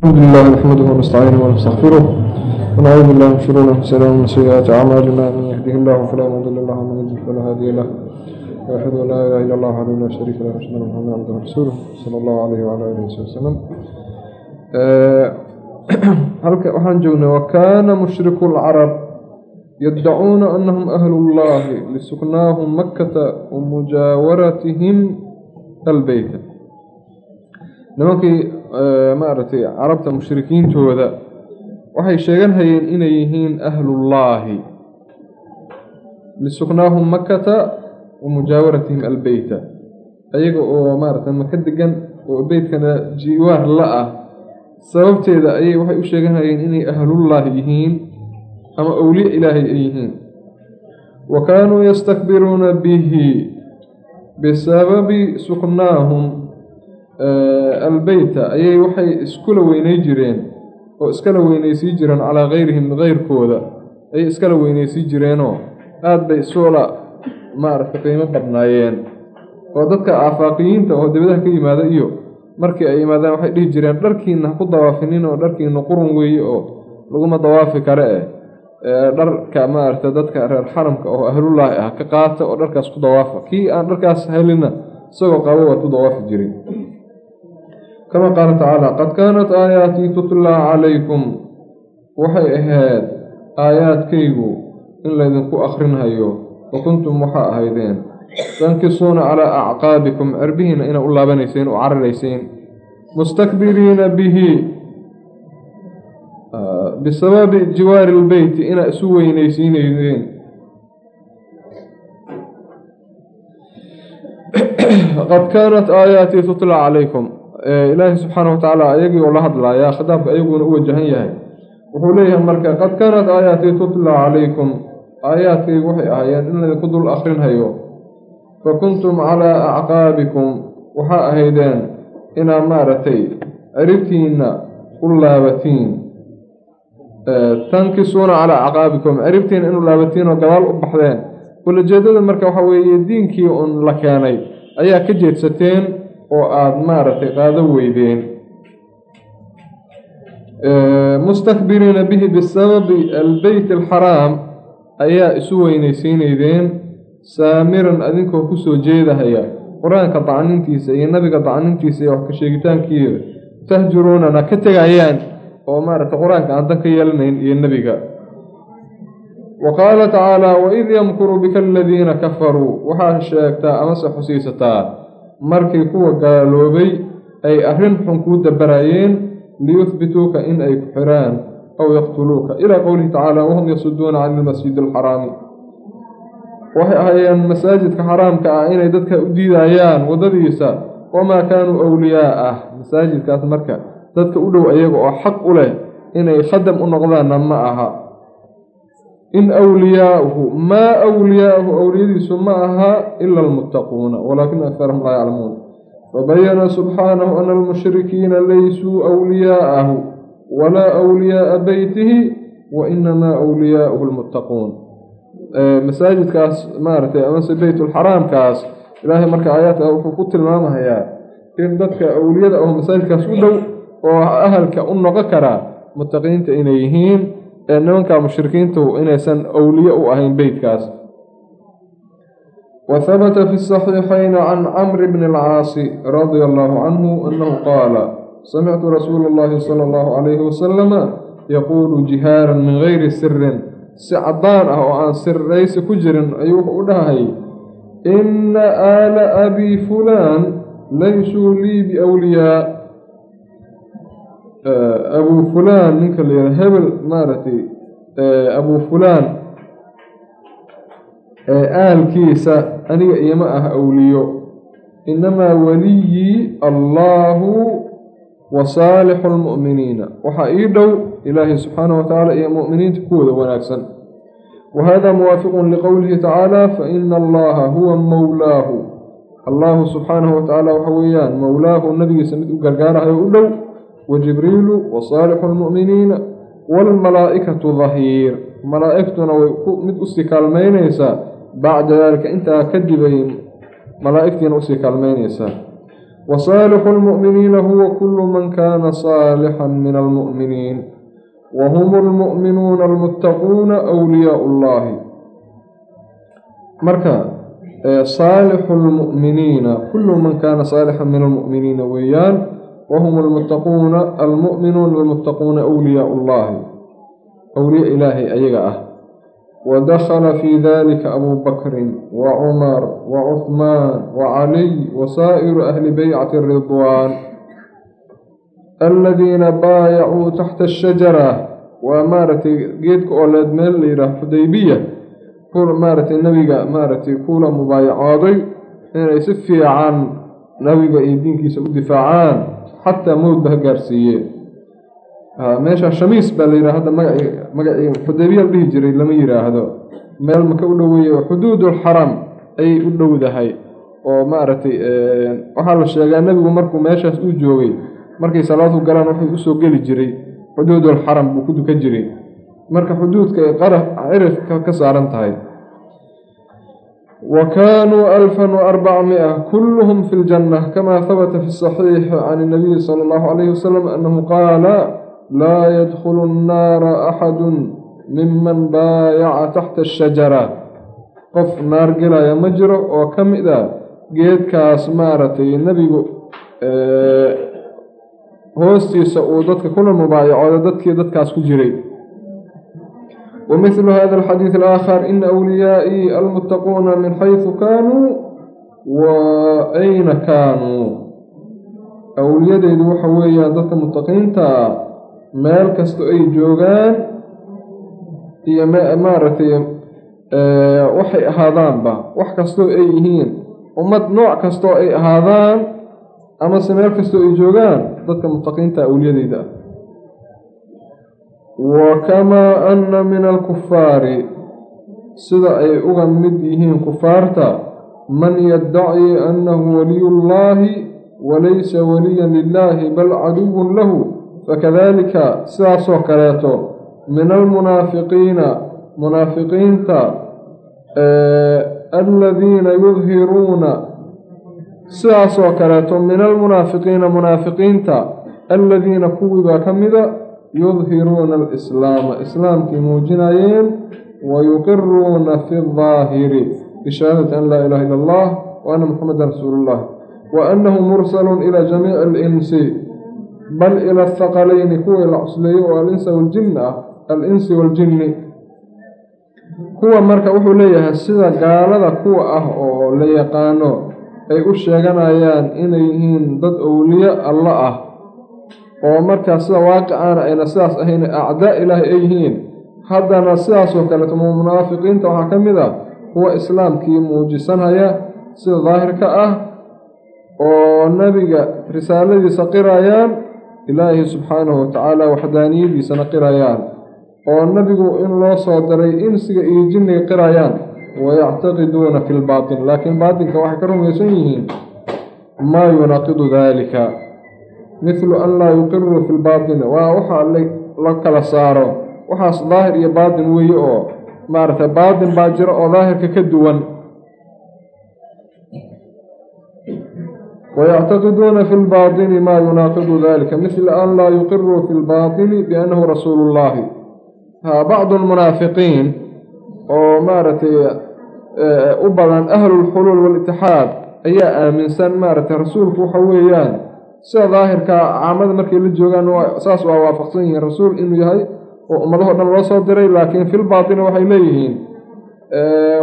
الحمد لله نحمده ونستعينه ونستغفره ونعوذ بالله من شرور انفسنا ومن سيئات اعمالنا من يهده الله فلا مضل له ومن يضلل فلا هادي له واشهد ان لا اله الا الله وحده لا شريك له واشهد ان محمدا عبده ورسوله صلى الله عليه وعلى اله وصحبه وسلم halka waxaan joognay wakaana mushriku lcarab yaddacuuna anahum ahlu llahi lisuknaahum makkata wamujaawaratihim albeyta nimankii maaragtay carabta mushrikiintooda waxay sheeganhayeen inay yihiin ahlullaahi. Lisuknaahum makkata wa mujaawaratihim albeyta ayaga oo maaragtay maka degan oo beytkana jiwaar la ah sababteeda ayay waxay u sheeganhayeen inay ahlullaahi yihiin ama owliye ilaahay ay yihiin. Wa kaanuu yastakbiruuna bihi bisababi suknaahum albeyta ayay waxay iskula weynay jireen oo iskala weynaysii jireen calaa keyrihim keyrkooda ayay iskala weynaysii jireenoo aada bay isula maaragtay qiimo badnaayeen. Oo dadka aafaaqiyiinta oo dibadaha ka yimaada iyo markii ay yimaadaan waxay dhihi jireen dharkiina ha ku dawaafinin oo dharkiina qurun weeye oo laguma dawaafi kare eh. Dharka maaragtay dadka reer xaramka oo ahlullaahi ah ka qaata oo dharkaas ku dawaafa. Kii aan dharkaas helina isagoo qabo waad ku dawaafi jirin kama qaala tacaala qad kaanat aayaatii tutlaa calaykum. Waxay ahayd aayaadkaygu in laydinku akrinhayo wa kuntum waxaa ahaydeen. Tankisuuna calaa acqaabikum cerbihiina inaa u laabanayseen u cararayseen mustakbiriina bihi bisababi jiwaari lbeyti inaa isu weynaysiinaydeen qad kaanat aayaatii tutlaa calaykum ilaahi subxaana watacaala ayagii oo la hadlayaa khitaabka ayaguna u wajahan yahay. Wuxuu leeyahay marka qad kaanat aayaatii tutlaa calaykum aayaadkaygu waxay ahaayeen in laydinku dul akrinhayo fa kuntum calaa acqaabikum. Waxaa ahaydeen inaa maaragtay ciribtiina u laabatiin. Tankisuuna calaa acqaabikum. Ciribtiina inu laabatiin oo gadaal u baxdeen. Ulajeedada marka waxaa weeye diinkii un la keenay ayaa ka jeedsateen oo aada maaragtay qaado weydeen. Mustakbiriina bihi bisababi albeyt alxaraam ayaa isu weynaysiinaydeen. Saamiran adinkoo ku soo jeedahaya. Qur'aanka dacnintiisa iyo nabiga dacnintiisa iyo wax ka sheegitaankiida tahjuruunana ka tegayaan oo maaragtay qur'aanka aan dan ka yeelanayn iyo nebiga wa qaala tacaala waid yamkuru bika aladiina kafaruu. Waxaa sheegtaa amase xusiisataa markii kuwa gaaloobay ay arrin xun kuu dabarayeen liyuhbituuka in ay ku xiraan aw yaqtuluuka. Ilaa qowlihi tacaala wahum yasuduuna cani ilmasjidi alxaraami waxay ahaayeen masaajidka xaraamka ah inay dadka u diidayaan waddadiisa wamaa kaanuu awliyaa ah masaajidkaas marka dadka u dhow ayaga oo xaq u leh inay khadam u noqdaanna ma aha in wliyaauhu maa wliyaauhu awliyadiisu ma aha ila almuttaquuna walaakina akarahum laa yaclamuun fabayana subxaanahu ana almushrikiina laysuu wliyaa'ahu walaa wliyaaa beytihi wa inamaa wliyaauhu lmuttaquun masaajidkaas maaragtay amase beytulxaraamkaas ilaahay marka aayaadka wuxuu ku tilmaamahayaa in dadka awliyada aho masaajidkaas u dhow oo ahalka u noqon karaa muttaqiinta inay yihiin ee nimanka mushrikiintu inaysan awliye u ahayn beytkaas wa habata fi saxiixayn can camri bni alcaasi radia allahu canhu annahu qaala samictu rasuula اllahi sala allahu calayhi wasalama yaquulu jihaaran min gayri sirin si caddaan ah oo aan sirraysi ku jirin ayuu wuxuu u dhahay inna aala abi fulaan laysuu lii biwliyaa abuu fulaan ninka la yihah hebel maaragtay abuu fulaan aalkiisa aniga iima ah awliyo. Innamaa weliyii allaahu wa saalixu lmu'miniina waxaa ii dhow ilaahay subxaanahu wa tacaala iyo mu'miniinta kuwooda wanaagsan. Wa hada muwaafiqun liqowlihi tacaala fa ina allaha huwa mowlaahu allahu subxaanahu wa tacaala waxa weeyaan mowlaahu nabigiisa mid u gargaarahayo u dhow wajibriilu wa saalixu lmu'miniina waalmalaa'ikatu dahiir malaa'igtuna way mid u sii kaalmaynaysaa bacda daalika intaa kadibay malaa'igtiina u sii kaalmaynaysaa wa saalixu lmu'miniina huwa kullu man kaana saalixan min almu'miniin wa hum almu'minuuna almuttaquuna wliyaau llaahi marka saalixu lmu'miniina kullu man kaana saalixan min almu'miniina weeyaan wahum almuttaquuna almu'minuuna almuttaquuna awliyaau llahi awliya ilaahay ayaga ah wadakhala fii dalika abuu bakrin wa cumar wa cuhmaan wa caliy wa saa'iru ahli beycati ridwaan aladiina baayacuu taxta ashajara waa maaragtay geedka ooleed meel la yidhaah xudaybiya maaragtay nabiga maaragtay kula mubaayacooday inay si fiican nabiga iyo diinkiisa u difaacaan xataa mowdba ha gaarsiiyeen meesha shamiis baa la yidhaha hadda magaci magacii xudaybiya la dhihi jiray lama yidhaahdo meel maka u dhoweeye xuduudulxaram ayay u dhowdahay oo maaragtay waxaa la sheegaa nebigu markuu meeshaas uu joogay markay salaadu galaan wuxuu u soo geli jiray xuduudulxaram buu ku dukan jiray marka xuduudka ay cirifka ka saaran tahay wa alfan wa arbacamia kulluhum fi ljanna kama habata fi saxiix can inabiyi sala allahu calayhi wasalam annahu qaala laa yadkhulu nnaara axadu miman baayaca taxta ashajara qof naar gelaya ma jiro oo ka mid a geedkaas maaragtay nebigu hoostiisa uu dadka kula mubaayacooda dadkii dadkaas ku jiray ومثل هذا الحديث الآخر إن أوليائي المتقون من حيث كانوا وأين كانوا أوليadeydu waxa weeyaan dadka mutaqiinta meel kasto ay joogaan iyo maaragtay waxay ahaadaanba wax kastoo ay yihiin ummad nooc kastoo ay ahaadaan amase meel kastoo ay joogaan dadka mutaqiinta awliyadeyda ah wakamaa anna min alkufaari sida ay uga mid yihiin kufaarta man yaddaci annahu waliyullaahi walaysa waliyan lilaahi bal caduwun lahu fakadalika sidaasoo kaleeto min almunaafiqiina munaafiqiinta aladiina yudhiruuna sidaasoo kaleeto min almunaafiqiina munaafiqiinta aladiina kuwii baa ka mida yudhiruuna alislaama. Islaamkii muujinayeen wa yuqiruuna fi daahiri bishahaadati an laa ilaha illa allah wa anna muxamadan rasuulu llah wa annahu mursalun ilaa jamiici alinsi. Bal ila athaqalayni kuwii la cusleeyo oo alinsa waljin ah al-insi waaljinni kuwa marka wuxuu leeyahay sida gaalada kuwa ah oo la yaqaano ay u sheeganayaan inay yihiin dad owliye alla ah oo markaa sida waaqicana ayna sidaas ahayn acdaa ilaahi ay yihiin haddana sidaasoo kaleeto munaafiqiinta waxaa ka mid ah kuwa islaamkii muujisanhaya sida daahirka ah oo nebiga risaaladiisa qirayaan ilaahi subxaanahu watacaala waxdaaniyadiisana qirayaan oo nebigu in loo soo diray insiga iyo jinniga qirayaan wayactaqiduuna fi lbaatin laakiin baatinka waxay ka rumaysan yihiin maa yunaaqidu daalika mithlu an laa yuqiruu fi lbaatini waa waxaa la kala saaro. Waxaas daahir iyo baatin weeye oo maaragtay baatin baa jira oo daahirka ka duwan. Wayactaqiduuna fi lbaatini maa yunaaqidu dalika mithla an laa yuqiruu fi lbaatini biannahu rasuulu llahi ha bacdu lmunaafiqiin oo maaragtay u badan ahlulxuluul walitixaad ayaa aaminsan maaragtay rasuulku waxa weeyaan sida daahirka caamada markay la joogaan saas waa waafaqsan yihiin rasuul inuu yahay oo ummadaho dhan loo soo diray laakiin fil baatina waxay leeyihiin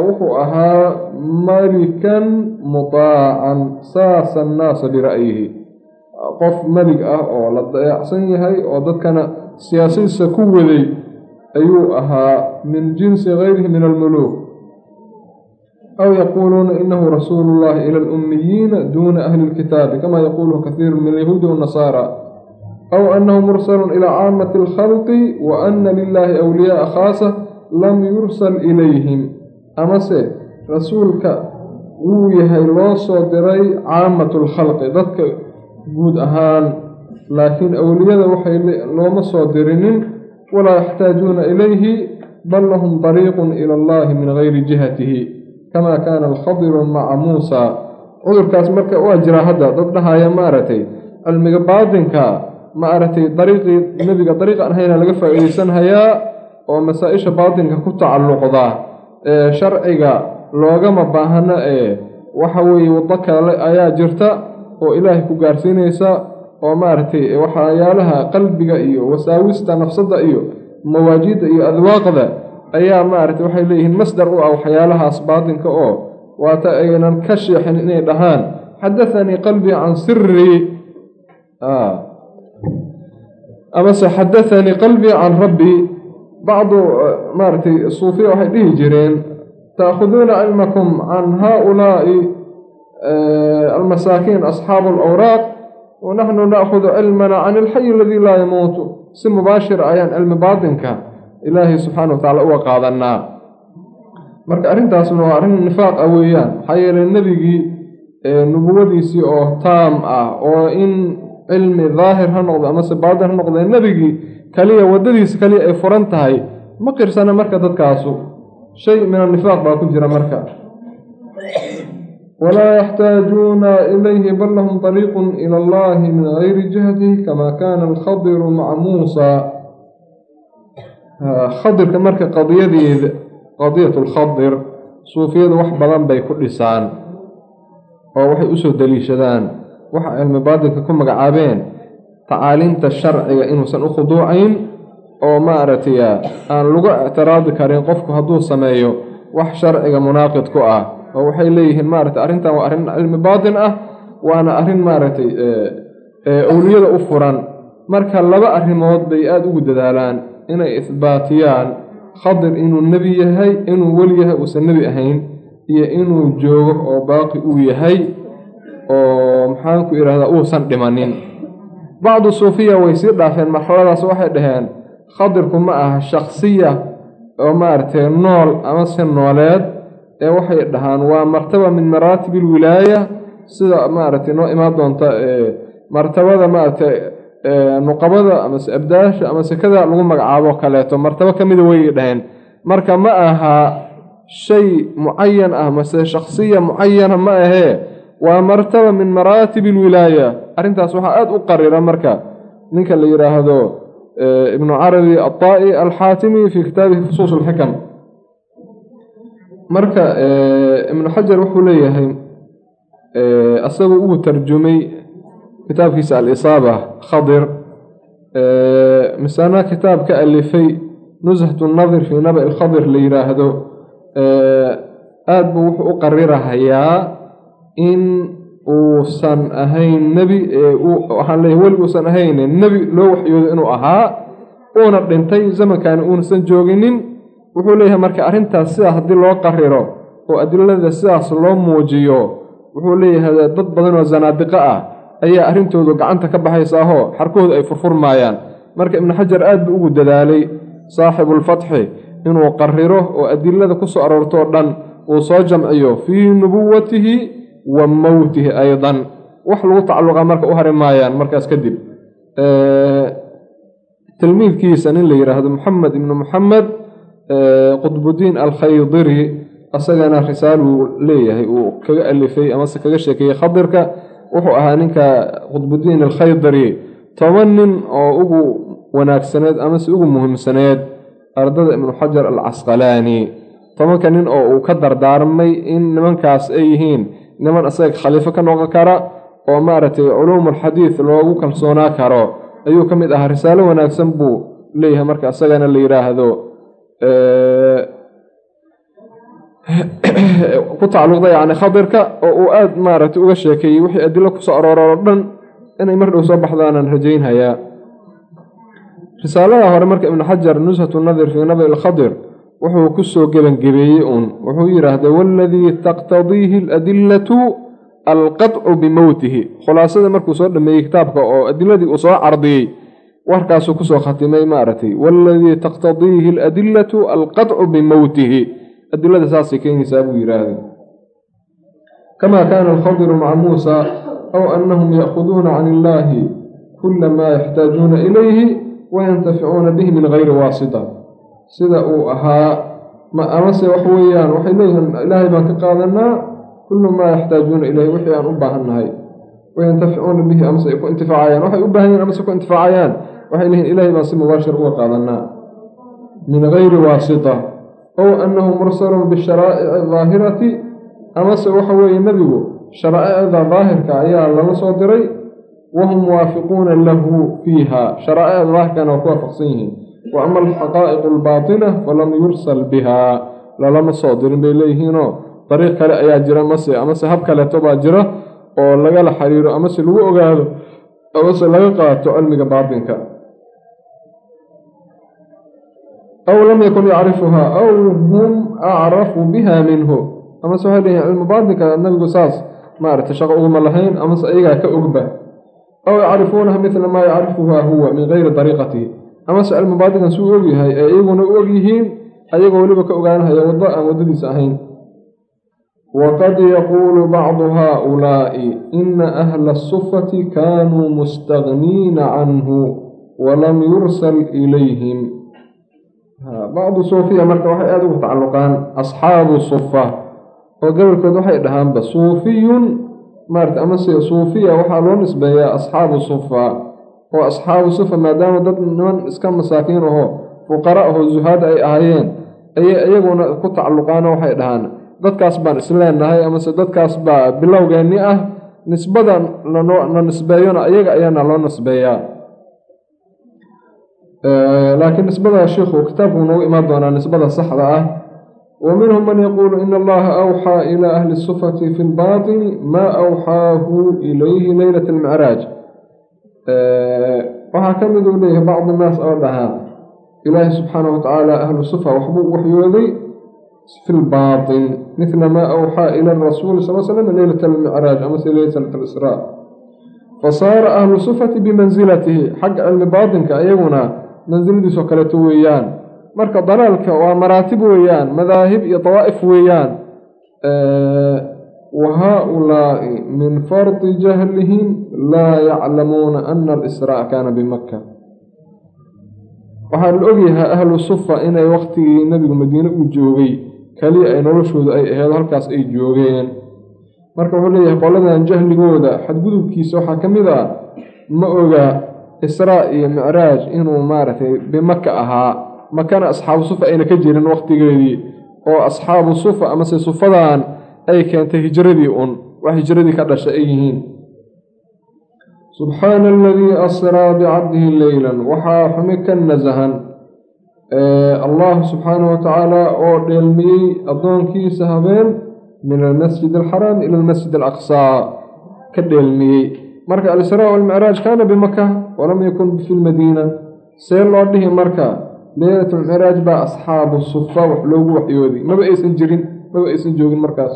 wuxuu ahaa malikan mutaacan saasa annaasa bira'yihi qof melig ah oo la dayaacsan yahay oo dadkana siyaasadiisa ku waday ayuu ahaa min jinsi gayrihi min almuluuk aw yaquuluuna inahu rasuulu llahi ila alummiyiina duuna ahli lkitaabi kama yaquuluhu kathiiru min alyahuudi wannasaara aw annahu mursalun ilaa caamati alkhalqi wa ana lilahi awliyaaa khaasa lam yursal ilayhim amase rasuulka wuu yahay loo soo diray caamatu lkhalqi dadka guud ahaan laakiin awliyada waxay looma soo dirinin walaa yaxtaajuuna ilayhi bal lahum dariiqun ila allahi min gayri jihatihi kama kaana alkhadiru maca muusa. Cudurkaas marka waa jiraa hadda dad dhahaya maaragtay cilmiga baatinka maaragtay dariiqii nebiga dariiqan ahayna laga faa-iideysanhayaa oo masaa-isha baatinka ku tacalluqda ee sharciga loogama baahano ee waxa weeye waddo kale ayaa jirta oo ilaahay ku gaarsiinaysa oo maaragtay waxyaalaha qalbiga iyo wasaawista nafsadda iyo mawaajidda iyo adwaaqda ayaa maaragtay waxay leeyihiin masdar u ah waxyaalahaas baatinka oo waata aynan ka sheexin inay dhahaan. Xadathanii qalbii can sirii amase xadathanii qalbii can rabbii bacdu maaragtay suufiya waxay dhihi jireen taakhuduuna cilmakum can haaulaa'i almasaakiin asxaabu alawraaq wanaxnu naakudu cilmana can ilxayi aladii laa yamuutu. Si mubaashir ayaan cilmi baatinka ilaahay subxaana wa tacaala uga qaadanaa marka arrintaasna waa arrin nifaaq ah weeyaan. Maxaa yeelay nebigii nubuwadiisii oo taam ah oo in cilmi daahir ha noqdo amase baatin ha noqdee nebigii kaliya waddadiisa kaliya ay furan tahay ma qirsana marka dadkaasu. Shay min anifaaq baa ku jira marka. Walaa yaxtaajuuna ilayhi bal lahum طariiqu ila allahi min gayri jihatihi kama kana alkhadiru maca muusa khadirka marka qadiyadeeda qadiyat lkhadir suufiyadu wax badan bay ku dhisaan oo waxay u soo daliishadaan waxa cilmi baatilka ku magacaabeen tacaaliimta sharciga inuusan u khuduucayn oo maaragtay aan lagu ictiraadi karin qofku hadduu sameeyo wax sharciga munaaqid ku ah oo waxay leeyihiin maaragtay arrintan waa arrin cilmi baatin ah waana arrin maaragtay owliyada u furan. Marka laba arrimood bay aada ugu dadaalaan inay ihbaatiyaan khadir inuu nebi yahay inuu weli yahay uusan nebi ahayn iyo inuu joogo oo baaqi uu yahay oo maxaanku idhahdaa uusan dhimanin. Bacdu suufiya way sii dhaafeen marxaladaas waxay dhaheen khadirku ma aha shaksiya oo maaragtay nool amase nooleed ee waxay dhahaan waa martaba min maraatib alwilaaya sida maaragtay noo imaan doonta martabada maaragtay nuqabada amase abdaasha ama sekada lagu magacaabo kaleeto martabo ka mida way dhaheen. Marka ma aha shay mucayan ah mase shakhsiya mucayana ma ahee waa martaba min maraatib alwilaaya arrintaas waxaa aada u qarira marka ninka la yidhaahdo ibnu carabi aطaa'i alxaatimi fi kitaabihi fusuus alxikam. Marka ibnu xajar wuxuu leeyahay isagu uu tarjumay kitaabkiisa alisaaba khadir misana kitaab ka alifay nushat nadir fii naba lkhadir la yidhaahdo aada buu wuxuu u qarirahayaa in uusan ahayn nebi waxaan leeyahy weli uusan ahayn nebi loo waxyoodo inuu ahaa uuna dhintay zamankaani uunasan jooginin. Wuxuu leeyahay marka arrintaas sidaas haddii loo qariro oo adilada sidaas loo muujiyo wuxuu leeyahay dad badan oo zanaadiqo ah ayaa arrintoodu gacanta ka baxaysaahoo xarkahooda ay furfurmaayaan. Marka ibnu xajar aad buu ugu dadaalay saaxibulfatxi inuu qariro oo adilada ku soo aroortoo dhan uu soo jamciyo fii nubuwatihi wa mowtihi aydan. Wax lagu tacalluqa marka u hari maayaan markaas kadib. Tilmiidkiisa nin la yidhaahdo moxamed ibnu moxamed qudbudiin alkhaydiri asagana risaaluu leeyahay uu kaga alifay amase kaga sheekeeyey khadirka wuxuu ahaa ninka qudbudiin alkhaydiri toban nin oo ugu wanaagsaneed amase ugu muhiimsaneed ardada ibnu xajar alcasqalaani tobanka nin oo uu ka dardaarmay in nimankaas ay yihiin niman isaga khaliifo ka noqon kara oo maaragtay culuum alxadiid loogu kalsoonaa karo ayuu ka mid ahaa risaalo wanaagsan buu leeyahay marka isagana la yidhaahdo ku tacalluqda yacni khadirka oo uu aada maaragtay uga sheekeeyey wixii adilo ku soo arooro oo dhan inay mar dhow soo baxdaanaan rajaynhayaa risaalada hore marka ibnu xajar nushatu nadir fii nabi alkhadir wuxuu ku soo gebangebeeyey uun. Wuxuu yidhaahda waladii taqtadiihi aladillatu alqadcu bimowtihi khulaasada markuu soo dhameeyey kitaabka oo adiladii uu soo cardiyey warkaasuu ku soo khatimay maaragtay waladii taqtadiihi aladillatu alqadcu bimowtihi adilada saasay keenaysaa buu yidhaahday. Kamaa kaana alkhadiru maca muusa aw annahum ya'khuduuna can illaahi kula maa yaxtaajuuna ilayhi wayantaficuuna bihi min gayri waasita. Sida uu ahaa amase wax weeyaan waxay leeyihiin ilaahay baan ka qaadanaa kullu maa yaxtaajuuna ilayhi wixii aan u baahannahay wayantaficuuna bihi amase ay ku intifaacayaan. Waxay u baahan yihiin amase ku intifaacayaan. Waxay leeyihiin ilaahay baan si mubaashir uga qaadanaa min gayri waasita ow annahu mursalun bisharaa'ici daahirati amase waxa weeye nebigu sharaa'icda daahirka ayaa lala soo diray wahum muwaafiquuna lahu fiiha sharaa'icda daahirkana waa ku waafaqsan yihiin wa ama alxaqaa'iqu albaatina falam yursal bihaa lalama soo dirin bay leeyihiinoo dariiq kale ayaa jira mase amase hab kaleeto baa jira oo lagala xiriiro amase lagu ogaado amase laga qaato cilmiga baatinka aw lam yakun yacrifuhaa aw hum acrafu biha minhu amase waxay leeyihiin cilmu nabigu saas maaragtay shaqo uguma lahayn amase ayagaa ka ogba aw yacrifuunaha midla maa yacrifuhaa huwa min gayri dariiqatihi amase cilmu baatinkan suu ogyahay ee iyaguna u ogyihiin ayagoo weliba ka ogaanahaya waddo aan waddadiisa ahayn waqad yaquulu bacdu haaulaa'i ina ahla asufati kaanuu mustagniina canhu walam yursal ilayhim bacdu suufiya marka waxay aada ugu tacalluqaan asxaabu sufa oo gobolkood waxay dhahaanba suufiyun maarata amase suufiya waxaa loo nisbeeyaa asxaabu sufa oo asxaabu sufa maadaama dad niman iska masaakiin aho fuqara ahoo zuhaada ay ahaayeen ayay iyaguna ku tacalluqaano waxay dhahaan dadkaas baan isleenahay amase dadkaas baa bilowgeenni ah nisbada la nisbeeyona iyaga ayaana loo nisbeeyaa laakiin nisbada sheikhu kitaabku noogu imaan doonaa nisbada saxda ah. Wa minhum man yaquulu ina allaha awxaa ilaa ahli sufati fi lbaatini maa awxaahu ilayhi leylat almicraaj waxaa ka mid uu leeyahay bacdu naas oo dhahaa ilaahi subxaanahu watacaala ahlu sufa waxbuu waxyooday fi lbaatin midla maa awxaa ila rasuuli sal slam leylat almicraaj amase leylat alisraa fasaara ahlu sufati bimansilatihi xagga cilmi baatinka iyaguna mansiladiisoo kaleeto weeyaan. Marka dalaalka waa maraatib weeyaan madaahib iyo dawaa'if weeyaan. Wa haa-ulaa'i min fardi jahlihim laa yaclamuuna ana alisraa kaana bimaka waxaa la ogyahay ahlu sufa inay waktigii nebigu madiine uu joogay. Keliya ay noloshooda ay aheedo halkaas ay joogeen. Marka wuxuu leeyahay qoladan jahligooda xadgudubkiisa waxaa ka mid ah ma oga israa iyo micraaj inuu maaragtay bimaka ahaa. Makana asxaabu sufa ayna ka jirin wakhtigeedii oo asxaabu sufa amase sufadan ay keentay hijradii un wax hijradii ka dhashay ay yihiin. Subxaana aladii asraa bicabdihi leylan waxaa xumi ka nasahan allah subxaanahu watacaala oo dheelmiyey addoonkiisa habeen min almasjid alxaraam ila almasjid alaqsaa ka dheelmiyey marka alisraa walmicraaj kaana bimaka walam yakun fi lmadiina see loo dhihi marka leylat lmicraaj baa asxaabu sufa wax loogu waxyooday maba aysan jirin maba aysan joogin markaas.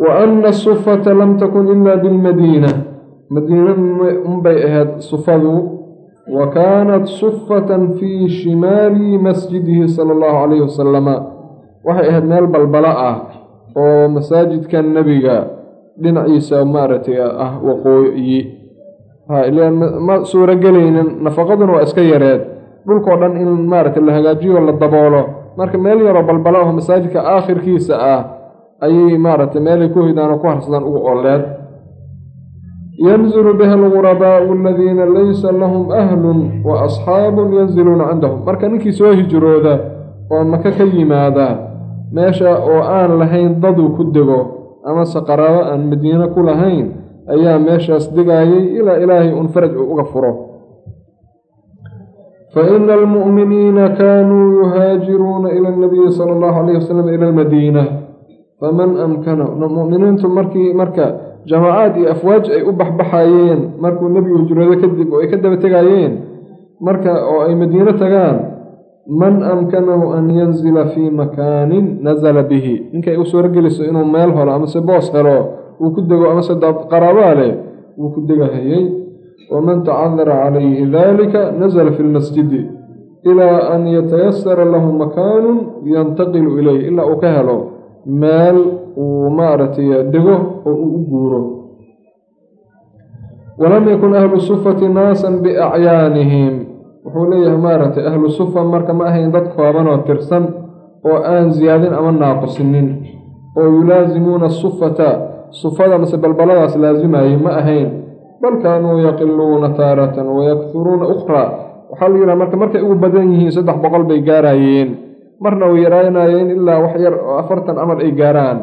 Wa ana asufata lam takun ila bilmadiina madiina unbay ahayd sufadu. Wa kaanat sufatan fii shimaali masjidihi sala allahu calayhi wasalama waxay ahayd meel balbala ah oo masaajidka nebiga dhinaciisa maaragtay ah waqooyi ilan ma suurogelaynin nafaqaduna waa iska yareed. Dhulkao dhan in maaragtay la hagaajiyo la daboolo. Marka meel yaroo balbala aho masaajidka aakhirkiisa ah ayay maaragtay meelay ku hoydaan oo ku harsadaan ugu oleed yanzilu biha algurabaau aladiina laysa lahum ahlun wa asxaabun yanziluuna cindahum. Marka ninkii soo hijrooda oo maka ka yimaada meesha oo aan lahayn daduu ku dego amase qaraabo aan madiine ku lahayn ayaa meeshaas degaayay ilaa ilaahay un faraj uu uga furo. Fa ina almu'miniina kaanuu yuhaajiruuna ila anabiyi sala allahu calayh wasalam ila almadiina. Faman amkana mu'miniintu markii marka jamaacaad iyo afwaaj ay u baxbaxayeen markuu nebigu hijroodo kadib oo ay ka daba tegaayeen marka oo ay madiino tagaan man amkanahu an yanzila fii makaanin nazala bihi. Ninkay u suurogeliso inuu meel helo amase boos helo uu ku dego amase qaraabaa leh wuu ku degahayay waman tacadara calayhi dalika nazala fi lmasjidi ilaa an yatayasara lahu makaanun yantaqilu ilayh ilaa uu ka helo meel uu maaragtay dego oo uu u guuro. Walam yakun ahlu sufati naasan biacyaanihim wuxuu leeyahay maaragtay ahlu sufa marka ma ahayn dad kooban oo tirsan oo aan ziyaadin ama naaqusinin. Oo yulaasimuuna asufata sufada mase balbaladaas laasimayay ma ahayn. Bal kaanuu yaqiluuna taaratan wayakhuruuna ukhraa. Waxaa la yidhaha marka markay ugu badan yihiin saddex boqol bay gaarayeen. Marna way yaraanayeen ilaa wax yar oo afartan camal ay gaaraan.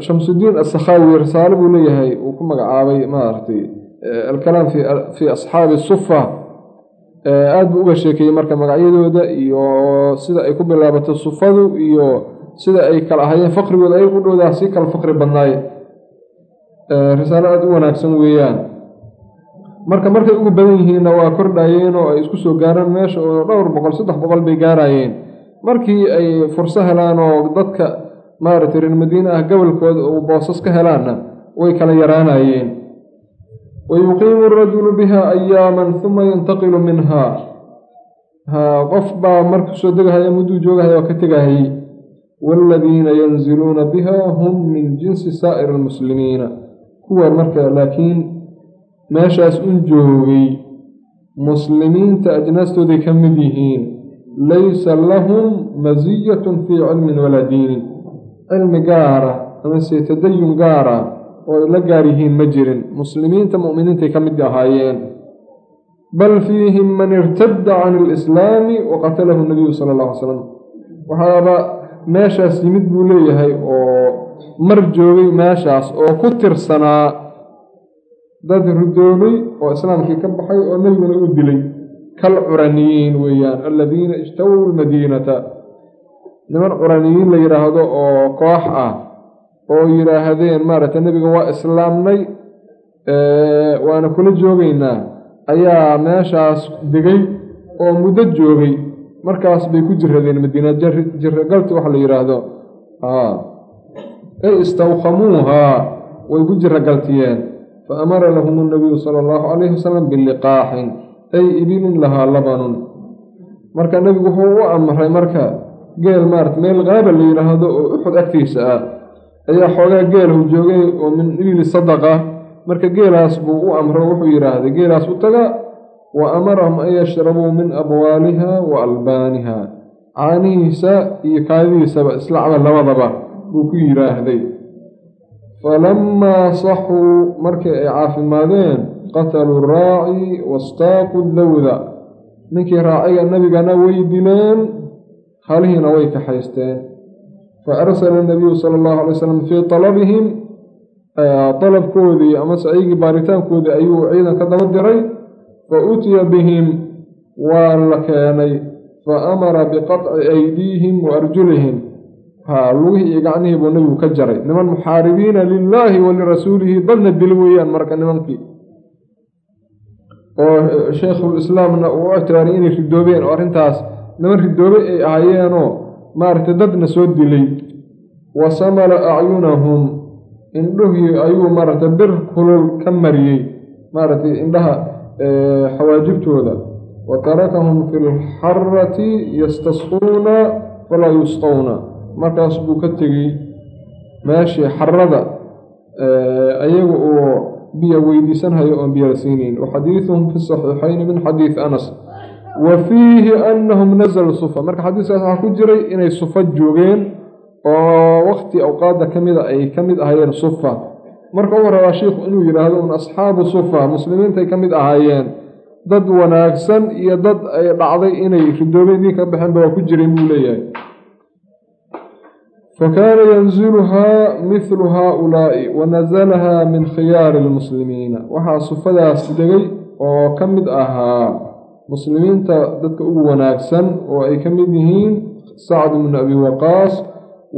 Shamsudiin asakhawi risaale buu leeyahay uu ku magacaabay maaragtay alkalaam fii asxaabi sufa aada buu uga sheekeeyey marka magacyadooda iyo sida ay ku bilaabato sufadu iyo sida ay kala ahayeen faqrigooda ay u dhowdaa si kala faqri badnaay risaalo aada u wanaagsan weeyaan marka markay ugu badan yihiinna waa kordhayeen oo ay isku soo gaaraan meesha oo dhowr boqol saddex boqol bay gaarayeen markii ay furso helaan oo dadka maaragtay reer madiine ah gobolkooda uu boosas ka helaanna way kala yaraanayeen wayuqiimu arajulu biha ayaaman huma yantaqilu minhaa ha qof baa markuu soo degahaya mudduu joogahaya oo ka tegahayey waaladiina yanziluuna biha hum min jinsi saa'iri almuslimiina kuwa marka laakiin meeshaas un joogay muslimiinta ajnaastooday ka mid yihiin laysa lahum masiyatun fii cilmin walaa diinin cilmi gaara amase tadayun gaara oo la gaar yihiin ma jirin. Muslimiinta mu'miniintay ka mid ahaayeen. Bal fiihim man irtadda can alislaami wa qatalahu nabiyu sala allah alay slam waxaaba meeshaas yimid buu leeyahay oo mar joogay meeshaas oo ku tirsanaa dad ridoobay oo islaamkii ka baxay oo nebiguna u dilay. Kal curaniyiin weeyaan aladiina ijtawow lmadiinata niman curaniyiin la yidhaahdo oo koox ah oo yidhaahdeen maaragtay nebiga waa islaamnay waana kula joogaynaa. Ayaa meeshaas degay oo muddo joogay. Markaas bay ku jiradeen madiina. Jiragalti waxa la yidhaahdo ay istawkhamuuhaa way ku jiragaltiyeen fa amara lahum nabiyu sala allahu calayhi wasalam biliqaaxin ay ibilin lahaa labanun marka nebigu wuxuu u amray marka geel maarata meel qaaba la yidhaahdo oo uxud agtiisa ah ayaa xoogaa geelahu joogay oo min ibili sadaqa. Marka geelaas buu u amro wuxuu yidhaahday geelaas u taga wa amarahum an yashrabuu min abwaaliha wa albaaniha. Caanihiisa iyo kaadidiisaba islacba labadaba buu ku yidhaahday. Falammaa saxuu markii ay caafimaadeen qataluu raaci wastaaqu dawda. Ninkii raaciga nebigana way dileen halihiina way kaxaysteen fa arsala nabiyu sala allahu alay slam fii talabihim dalabkoodii amase ayagii baaritaankoodii ayuu ciidan ka daba diray fa utiya bihim waa la keenay fa amara biqaطci aydiihim wa arjulihim ha lugihii iyo gacnihii buu nebigu ka jaray niman muxaaribiina lilaahi wa lirasuulihi dadna dili weeyaan marka nimankii oo sheikhulislaamna uu u ictibaariy inay ridoobeen oo arrintaas niman ridoobay ay ahaayeenoo maaragtay dadna soo dilay wa samala acyunahum indhuhii ayuu maaragtay bir kulul ka mariyey maaragtay indhaha xawaajibtooda. Wa tarakahum fi lxarati yastasquuna falaa yusqowna markaas buu ka tegey meeshii xarada ayaga oo biyo weydiisanhayo oon biyo la siinayn. Wa xadiiduhum fi saxiixayni min xadiidi anas wa fiihi annahum nazalu sufa. Marka xadiiskaas waxaa ku jiray inay sufa joogeen oo wakti awqaadda ka mida ay ka mid ahaayeen sufa. Marka u rabaa shiikhu inuu yidhaahdo un asxaabu sufa muslimiintay ka mid ahaayeen. Dad wanaagsan iyo dad ay dhacday inay ridoobeen diin ka baxeenba waa ku jireen buu leeyahay. Fakaana yanziluhaa mithlu haaulaa'i wa nasalahaa min khiyaari lmuslimiina. Waxaa sufadaas degay oo ka mid ahaa muslimiinta dadka ugu wanaagsan oo ay ka mid yihiin sacd bnu abi waqaas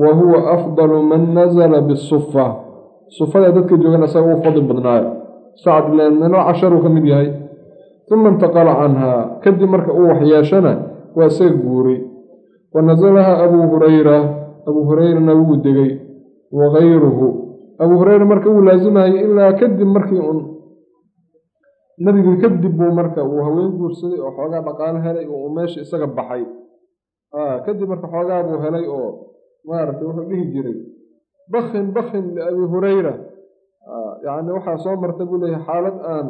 wa huwa afdalu man nazala bisufa sufada dadka joogan isaga ugu fadli badnaayo. Sacd leemino casharuu ka mid yahay. Uma intaqala canhaa kadib marka uu waxyeeshana waa isaga guuray. Wa nasalahaa abuu hurayra. Abuu hurayrana wuu degay. Wa gayruhu abuu hureyra marka wuu laasimayay ilaa kadib markii un nebigii kadib buu marka uu haween guursaday oo xoogaa dhaqaalo helay oo uu meesha isaga baxay. Kadib marka xoogaa buu helay oo maaragtay wuxuu dhihi jiray bakin bakin liabii hurayra. Yacni waxaa soo marta buu leeyahay xaalad aan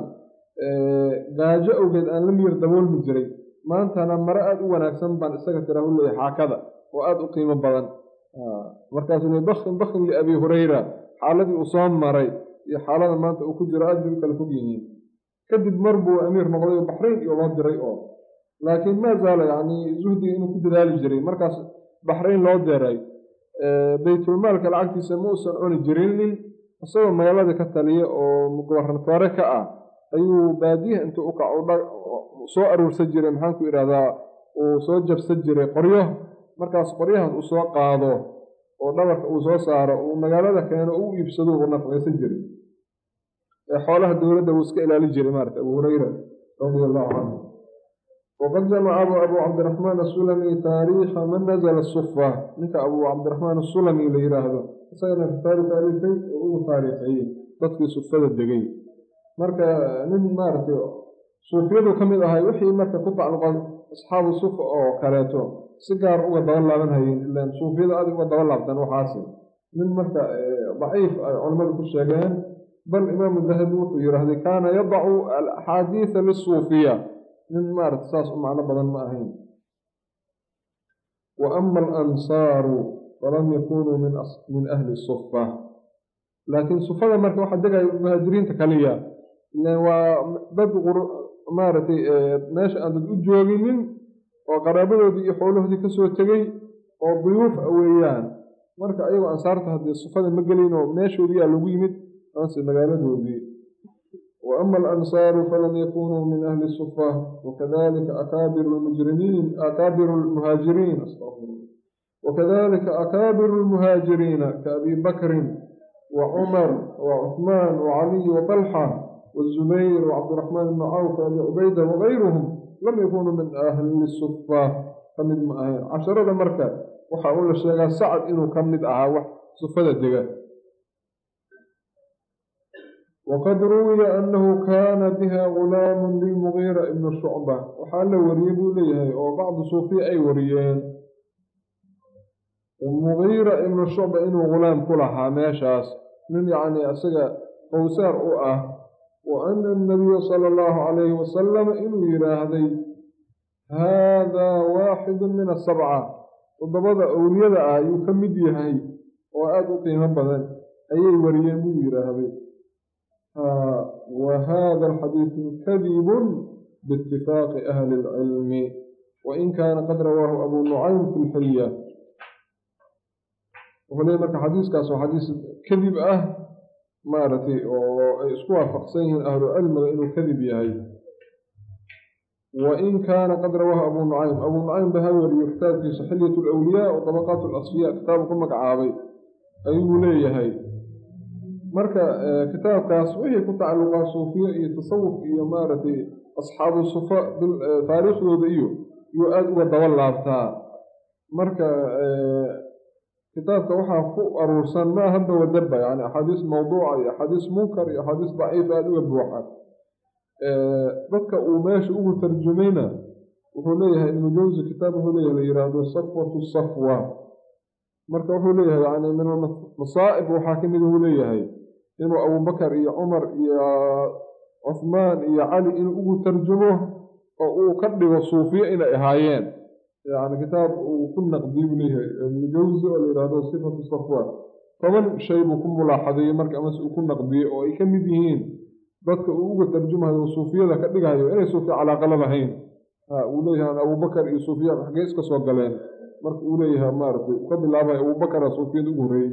gaajo awgeed aan la miyir daboolmi jiray. Maantana mare aada u wanaagsan baan isaga tira u leeyahay xaakada oo aada u qiimo badan. Markaasuu li bakin bakin liabi hurayra. Xaaladii uu soo maray iyo xaalada maanta uu ku jiro aad bay u kala fog yihiin kadib mar buu amiir noqday baxrayn iyo loo diray oo. Laakiin maa zaala yacni zuhdiga inuu ku dadaali jiray. Markaas baxrayn loo diray baytulmaalka lacagtiisa ma uusan cuni jirinin isagoo magaalada ka taliya oo gobarnatoore ka ah ayuu baadiyaha intuu u kaco soo aruursan jiray maxaan ku uu soo jabsan jiray qoryo. Markaas qoryahaas uu soo qaado oo dhabarka uu soo saaro uu magaalada keeno u iibsado uu nafqaysan jiray xoolaha dowladda wuu iska ilaali jiray maarata abu hurayra radia allahu canhu waqad jamaca abu cabdiraxmaan asulami taariikha man nazala sufa ninka abu cabdiraxmaan asulami la yidhaahdo isagana kitaab taariikhay oo ugu dadkii sufada degay. Marka nin maaragtay suufiyadu ka mid ahay wixii marka ku tacluqa asxaabu sufa oo kaleeto si gaar uga daba laaban hayeen ilaan suufiyada adig uga daba laabtan waxaasi. Nin marka daciif ay culimmadu ku sheegeen bal imaamu dahabi wuxuu yidhaahday kaana yadacu alaxaadiida lisuufiya nin maarata saas u macno badan ma ahayn wa ama alansaaru falam yakunuu min ahli sufa laakiin sufada marka waxaa degaya muhaajiriinta kaliya ilan waa dad maaragtay meesha aan dad u jooginin oo qaraabadoodii iyo xoolahoodii ka soo tegey oo duyuuf weeyaan marka ayagoo ansaarta haddii sufada ma gelin oo meeshoodii aa lagu yimid aanse magaaladoodii wa ama alansaaru falam yakunuu min ahli sufa wakadalika akaabiru lmujrimiin akaabiru lmuhaajiriin astaqfirullah wakadalika akaabiru lmuhaajiriina kaabi bakrin wa cumar wa cuثmaan wacaliy waطalxa wazubayr wacabdiraxmaan ibni cawf abi cubayda wagayruhum lam yakunuu min ahli sufa ka mid ma ahayn casharada marka waxa uu la sheegaa sacad inuu ka ahaa wax sufada dega waqad ruwiya annahu kaana biha gulaamun lilmugiira ibni shucba waxaa la wariyey buu leeyahay oo bacdu suufiya ay wariyeen mugiira ibnu shucba inuu gulaam ku lahaa meeshaas nin yacni isaga qowsaar u ah wa ana anabiya sala allahu calayhi wasalam inuu yidhaahday haadaa waaxidu min asabca toddobada owliyada ah ayuu ka mid yahay oo aada u qiimo badan ayay wariyeen buu yidhaahday hada alxadiidu kadibun biitifaaqi ahli اlcilmi wain kaana qad rawaahu abu nucaym fi lxilya wuxuu leey marka xadiiskaas waa xadiis kadib ah maaragtay oo ay isku waafaqsan yihiin ahlu cilmiga inuu kadib yahay wain kaana qad rawaahu abu nucaym abu nucaym ba ha wariyo kitaabkiisa xilyat lwliyaa oo dabaqaat lasfiya kitaabu ku magacaabay ayuu leeyahay marka kitaabkaas wixii ku tacalluqaa suufiye iyo tasawuf iyo maaragtay asxaabu sufa taariikhdooda iyo yuu aada uga daba laabtaa marka kitaabka waxaa ku aruursan ma hadda wadaba yani axaadiis mawduuca iyo axaadiis munkar iyo axaadiis daciifa aada uga buuxa dadka uu meesha ugu tarjumayna wuxuu leeyahay ibnu jawsi kitaab wuxuu leeyahay la yiraahdo safwatu safwa. Marka wuxuu leeyahay yani min almasaa'ib waxaa ka mid uu leeyahay inuu abubakar iyo cumar iyo cuhmaan iyo cali inuu ugu tarjumo oo uu ka dhigo suufiye inay ahaayeen. Yani kitaab uu ku naqdiy buu leeyahay ibnu jawsi oo la yihahdo sifatu safwa toban shay buu ku mulaaxadeeyey marka amase uu ku naqdiyey oo ay ka mid yihiin dadka uu uga tarjumayo suufiyada ka dhigayo inay suufiya calaaqala lahayn uu leeyahay abubakar iyo suufiya xaggee iska soo galeen. Marka uu leeyahay maaragtay uu ka bilaabay abubakara suufiyada ugu horeeyey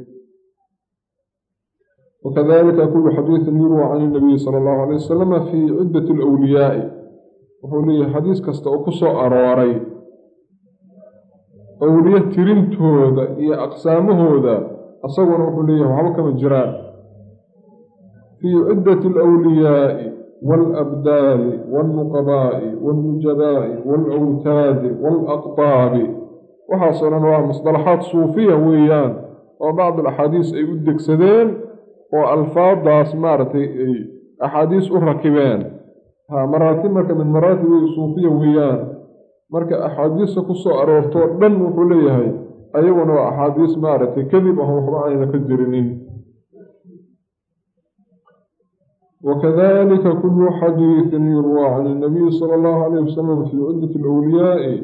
wakadalika kulu xadiisin yurwa can inabiyi sala allahu alay wasalama fii ciddati alwliyaai wuxuu leeyahay xadiis kasta oo ku soo arooray awliye tirintooda iyo aqsaamahooda isaguna wuxuu leeyahay waxba kama jiraan fii ciddati alwliyaai waalabdaali waalnuqabaa'i waalnujabaa'i waalawtaadi waalaqtaabi waxaasoo dhan waa musdalaxaad suufiya weeyaan oo bacd alaxaadiis ay u degsadeen oo alfaadaas maaragtay ay axaadiis u rakibeen. Ha maraatib marka min maraatib suufiya weeyaan. Marka axaadiista ku soo aroortoo dhan wuxuu leeyahay ayaguna waa axaadiis maaragtay kadib ah waxba ayna ka jirinin. Wakadalika kulu xadiisin yurwaa can inabiyi sala allahu calayh wasalam fii ciddati alwliyaai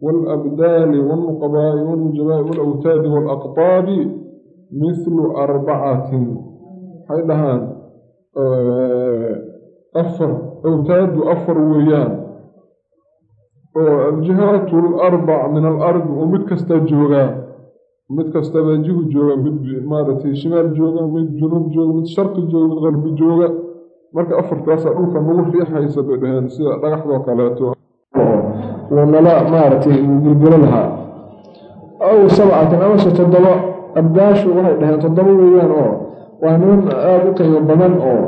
waalabdaali waalnuqabaa'i waalnujabaa'i waalawtaadi waalaqtaabi mithlu arbacatin waxay dhahaan afar awtaadu afar weeyaan. Oo aljihaatu alarbac min alardi oo mid kasta joogaa mid kastaba jihu jooga mid maaragtay shimaal jooga mid junuub jooga mid sharqi jooga mid qarbi jooga. Marka afartaasaa dhulka nagu riixaysa bay dhaheen sida dhagaxdoo kaleeto. Nala maaragtay gilgilo lahaa. Aw sabcatin amase toddoba abdaashu waxay dhaheen toddoba weeyaan oo waa niman aada u qiimo badan oo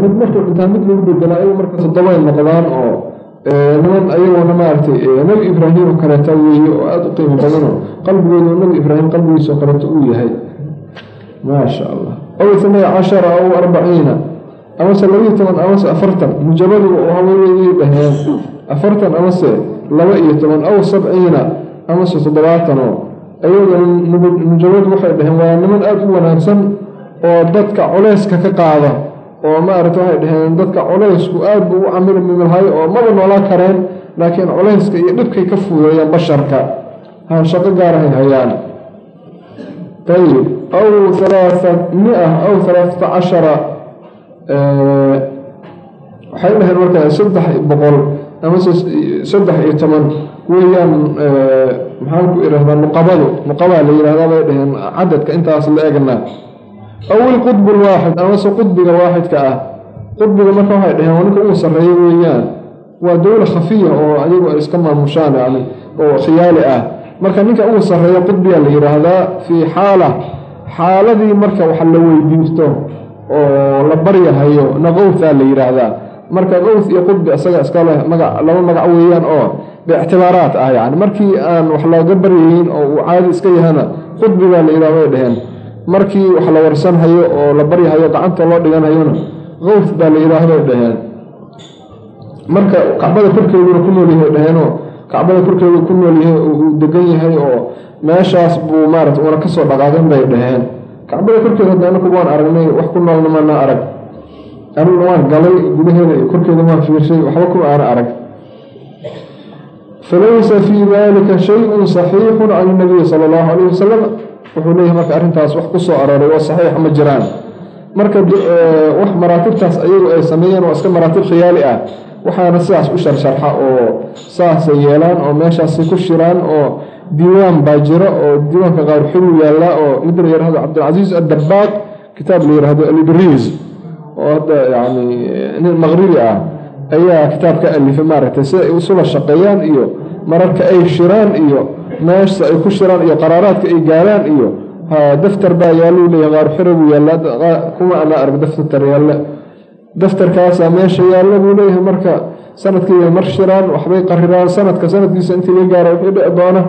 mid markuu dhintaa mid lagu bedelaa ayagu marka toddobay noqdaan oo niman ayagoona maaragtay nebi ibraahim oo kaleeta weeye oo aada u qiimo badanoo qalbigooda oo nebi ibraahim qalbigiisa oo kaleeto uu yahay. Maasha allah aw itnay cashara aw arbaciina. Amase labiyo toban amase afartan. Mujabadu hawayay dhaheen. Afartan amase laba iyo toban. Aw sabciina amase toddobaatanoo ayaga mujabadu waxay dhaheen waa niman aada u wanaagsan oo dadka culeyska ka qaada oo maaragta waxay dhaheen dadka culaysku aad buu u camili mimilhay oo maba noolaan kareen laakiin culayska iyo dhibkay ka fuudeeyaan basharka. Ha shaqo gaarahay hayaan ayib aw halaaa mia aw halaaata cashara waxay dhaheen markaa saddex boqol amase saddex iyo toban weeyaan maxaan ku irahdaa nuqabadu. Nuqabaa la yihahdaa bay dhaheen cadadka intaas la egna aw ilqudbu lwaaxid amase qudbiga waaxidka ah. Qudbiga marka waxay dhaheen waa ninka ugu sarreeya weeyaan. Waa dowla khafiya oo ayagu ay iska maamushaan yani oo khiyaali ah. Marka ninka ugu sarreeya qudbiga la yidhaahdaa fii xaala xaaladii marka wax la weydiisto oo la baryahayo na qowthaa la yidhaahdaa. Marka qowth iyo qudbi isaga iska leh maga laba magac weeyaan oo biictibaaraat ah yani markii aan wax looga baryayin oo uu caadi iska yahana qudbigaa la yidhahda bay dhaheen markii wax la warsanhayo oo la baryahayo gacanta loo dhiganhayona qowth baa la yidhaahday dhaheen marka kacbada korkeeduna ku nool yahay dhaheenoo kacbada korkeedu ku nool yahay oo uu degan yahay oo meeshaas buu maarata una ka soo dhaqaaqin bay dhaheen kacbada korkeeda hadda anaku waan aragnay wax ku noolna mana arag aniguna waan galay gudaheeda korkeeda waan fiirshay waxba kuma aana arag falaysa fii dalika shay-un saxiixun can inabiyi sala allahu calayh wasalam wuxuu leeyahay marka arrintaas wax ku soo arooray oo saxiix ma jiraan. Marka wax maraatibtaas ayagu ay sameeyeen waa iska maraatib khiyaali ah. Waxaana sidaas u sharsharxa oo saasay yeelaan oo meeshaasay ku shiraan oo diiwaan baa jira oo diiwaanka qaar xulu yaallaa oo mid la yihahdo cabdilcasiis addabaaq kitaab la yihahdo alibriis oo hadda yani nin maqribi ah ayaa kitaab ka alifay maaragtay sida ay isula shaqeeyaan iyo mararka ay shiraan iyo meesha ay ku shiraan iyo qaraaraadka ay gaaraan iyo daftar baa yaalluu leeyahay qaar xiro buu yaallaa kuma ana arag daftar yaalle. Daftarkaasaa meesha yaalla buu leeyahay marka sanadkiibay mar shiraan waxbay qariraan sanadka sanadkiisa intii la gaara wixii dhici doona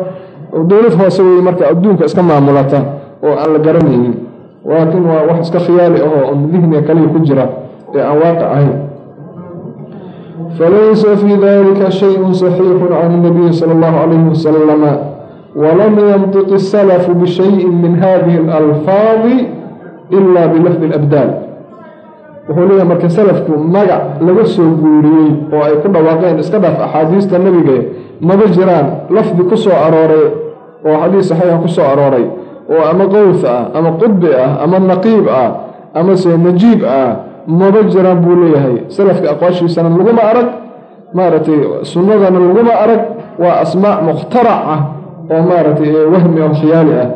dowlad hoose wey marka adduunka iska maamulata oo aan la garanaynin. Laakiin waa wax iska khiyaali ahoo on dihniga kaliya ku jira ee aan waaqic ahayn falaysa fii dalika shayun saxiixun can inabiyi sala allahu calayhi wasalama walam yantiq isalafu bishayin min hadihi alalfaadi ila bilafdi alabdaal wuxuu leeyahay marka salafku magac laga soo guuriyey oo ay ku dhawaaqeen iska dhaaf axaadiista nebiga maba jiraan lafdi ku soo arooray oo xadiis saxiixa ku soo arooray oo ama qowth ah ama qudbi ah ama naqiib ah amase najiib ah maba jiraan buu leeyahay. Salafka aqwaashiisana laguma arag maaragtay sunnadana laguma arag. Waa asmaac mukhtarac ah oo maaragtay wahmi oo khiyaali ah.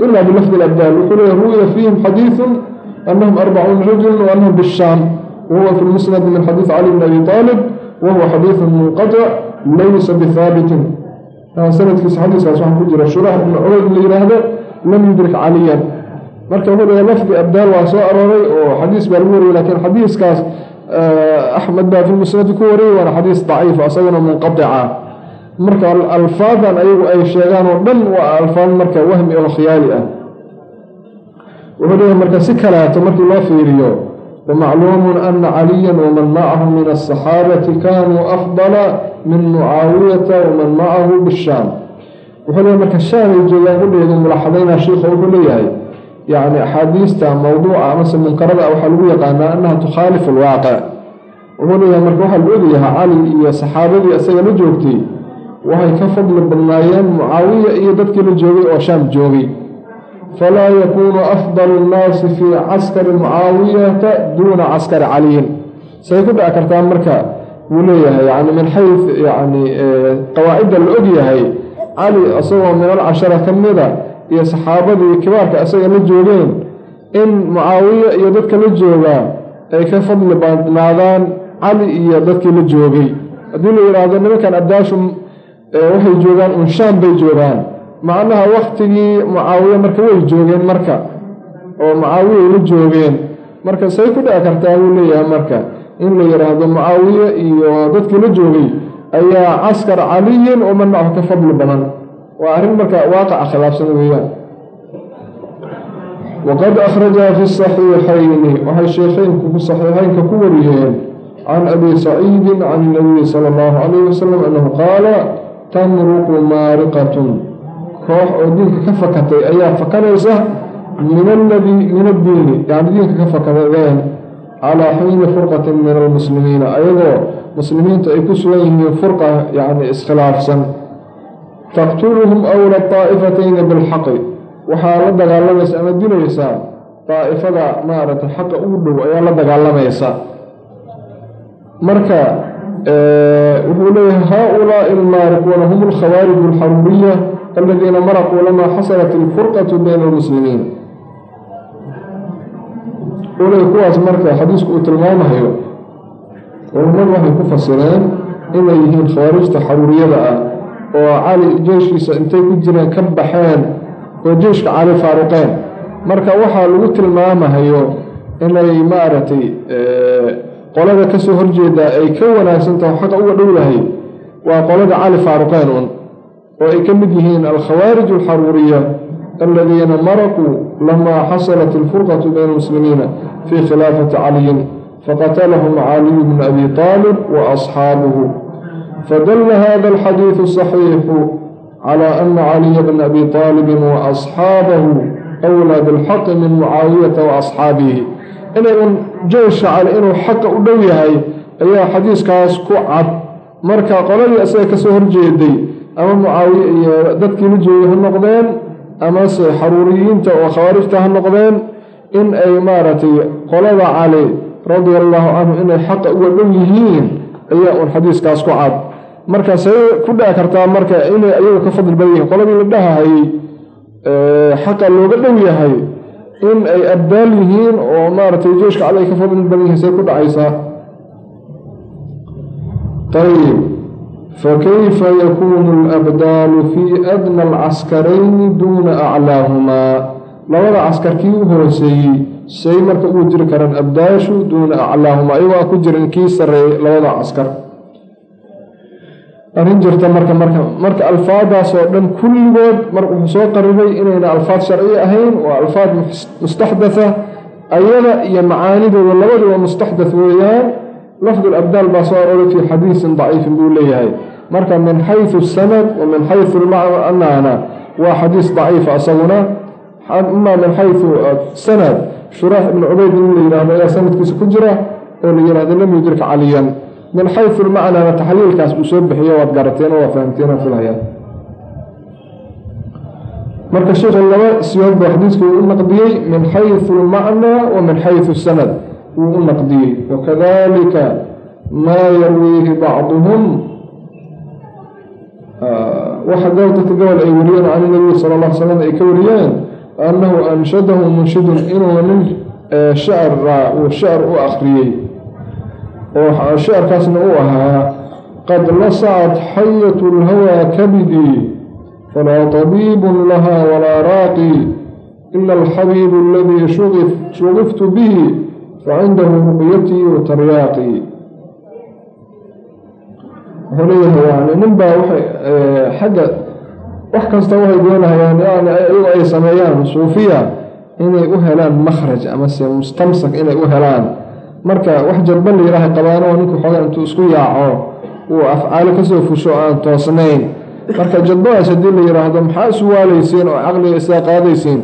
Ilaa bilafdi labdaal wuxuu leeyahy ru'ya fiihim xadiidun anahum arbacuun rajul waanahum bishaam wahuwa fi lmusnadi min xadiid cali bn abi aalib wahuwa xadiidun munqatic laysa bihaabitin sanadkiisa xadiiskaas waxaa ku jira shurax ibnu cubayd la yihaahdo lam yudrik caliyan marka wuxuu leeyahay lafdi abdaal waa soo arooray oo xadiis baa lagu wariyey laakiin xadiiskaas axmed baa fi musnadi ku wariyey waana xadiis daciif asaguna munqadica marka alfaadan ayagu ay sheegaan oo dhan waa alfaad marka wahmi oo khiyaali ah. Wuxuu leeyahay marka si kaleeto markii loo fiiriyo wamacluumun ana caliyan waman macahu min asaxaabati kanuu afdala min mucaawiyata waman macahu bishaam wuxuu leeyahay marka shaamay joogaan kudheedu mulaxadaynaa shiikha wuxuu leeyahay yacni axaadiista mawduuca amase munkarada waxaa lagu yaqaanaa annaha tukhaalifu alwaaqic wuxuu leeyahay marka waxaa la ogyahay cali iyo saxaabadii isaga la joogtay waxay ka fadli badnaayeen mucaawiya iyo dadkii la joogay oo shaam joogay falaa yakuunu afdalu nnaasi fii caskari mucaawiyata duuna caskari caliyin say ku dhici kartaa marka wuu leeyahay yani min xayu yani qawaacidda la ogyahay cali isagoo min alcashara ka mida iyo saxaabadii kibaarka isaga la joogeen in mucaawiya iyo dadka la joogaa ay ka fadli badnaadaan cali iyo dadkii la joogay. Haddii la yidhaahdo nimankan abdaashu waxay joogaan unshaan bay joogaan. Macnaha waktigii mucaawiye marka way joogeen marka oo mucaawiyay la joogeen. Marka say ku dhici kartaa wuu leeyahay marka in la yidhaahdo mucaawiye iyo dadkii la joogay ayaa caskar caliyin oo manacu ka fadli badan waa arrin marka waaqaca khilaafsan weeyaan. Waqad akhraja fi saxiixayni waxay sheekheynku saxiixeynka ku wariyeen can abi saciidin can nabiyi sala allahu calayh wasalam annahu qaala tamruqu maariqatun. Koox oo diinka ka fakatay ayaa fakanaysa min aladii min addiini yani diinka ka fakadeen calaa xiini furqatin min almuslimiina ayagoo muslimiinta ay ku sugan yihiin furqa yani iskhilaafsan taqtuluhum awla daa'ifatayni bilxaqi waxaa la dagaalamaysa ama dilaysaa daa'ifada maaragtay xaqa ugu dhow ayaa la dagaalamaysa marka wuxuu leeyahay haa-ulaai almaariquuna hum alkhawaarij alxaruuriya aladiina maraquu lamaa xasalat alfurqatu bayna almuslimiin uley kuwaas marka xadiisku uu tilmaamahayo culamadu waxay ku fasireen inay yihiin khawaarijta xaruuriyada ah oo cali jeeshkiisa intay ku jireen ka baxeen oo jeeshka cali faaruqeen marka waxaa lagu tilmaamahayo inay maaragtay qolada ka soo horjeedaa ay ka wanaagsantaho xaqa uga dhowdahay waa qolada cali faaruqeen un oo ay ka mid yihiin alkhawaarij alxaruuriya aladiina maraquu lamaa xasalat alfurqatu bayna almuslimiina fii khilaafati caliyin faqatalahum caliyu bn abi طaalib wa asxaabuhu fadalla hada alxadiidu asaxiixu calى ana caliya bna abi طaalibin wa asxaabahu أwlaa bilxaqi min mucaawiyata wa asxaabihi inay un jeesha cali inuu xaqa u dhow yahay ayaa xadiiskaas ku cad marka qoladii isaga kasoo horjeeday ama mucaawiye iyo dadkii la joogay ha noqdeen amase xaruuriyiinta oo khawaarijta ha noqdeen in ay maaragtay qolada cali radia allahu canhu inay xaqa uga dhow yihiin ayaa un xadiiskaas ku cad marka say ku dhici kartaa marka inay ayagu ka fadli badan yihiin. Qoladii la dhahahayey xaqa looga dhow yahay in ay abdaal yihiin oo maaragtay jeeshka cali ay ka fadli badan yihiin say ku dhacaysaa. Ayb fakayfa yakuunu alabdaalu fii adna alcaskarayni duuna aclaahumaa labada caskarkii u hooseeyey say marka ugu jiri karaan abdaashu duuna aclaahumaa iyagoo aan ku jirin kii sarreeyey labada caskar arrin jirta marka marka marka alfaadaas oo dhan kulligood mar wuxuu soo qaribay inayna alfaad sharci ahayn waa alfaad mustaxdatha ayada iyo macaanidooda labaduba mustaxdath weeyaan. Lafdu labdaal baa soo aroray fii xadiisin daciifin buu leeyahay. Marka min xaysu sanad wa min xaysu lmacnaana waa xadiis daciifa asaguna amaa min xaysu sanad shuraax ibnu cubayd in la yihahdo ayaa sanadkiisa ku jira oo la yihahdo lam yudrika caliyan min xaysu lmacnaana taxliilkaas uu soo bixiyo waad garateen oo waa fahamteen filaya marka sheikha laba siyood buu xadiiska uu u naqdiyey min xaysu lmacnaa wa min xaysu sanad wuu u naqdiyey. Wakadalika maa yarwiihi bacduhum. Waxa dadka gobol ay wariyeen can nabiy sala alla slam ay ka wariyeen annahu anshadahu munshidun inuu nin shacra uu shacr u akhriyey oo shacrkaasna uu ahaa qad lasacat xayatu lhawaa kabidii falaa tabiibun laha walaa raaqi ila alxabiibu aladii shugiftu bihi facindahu ruqyatii wa taryaaqii wuxuu leeyahay yani nin baa xagga wax kasta waxay doonahayaan yani iyagoo ay sameeyaan suufiya inay u helaan makhraj amase mustamsak inay u helaan marka wax jalba la yihaaha qabaanoo ninku xooga intuu isku yaaco uu afcaalo ka soo fusho aan toosnayn. Marka jadbadaas haddii la yidhaahdo maxaa isu waalaysiin oo caqliga isaa qaadaysiin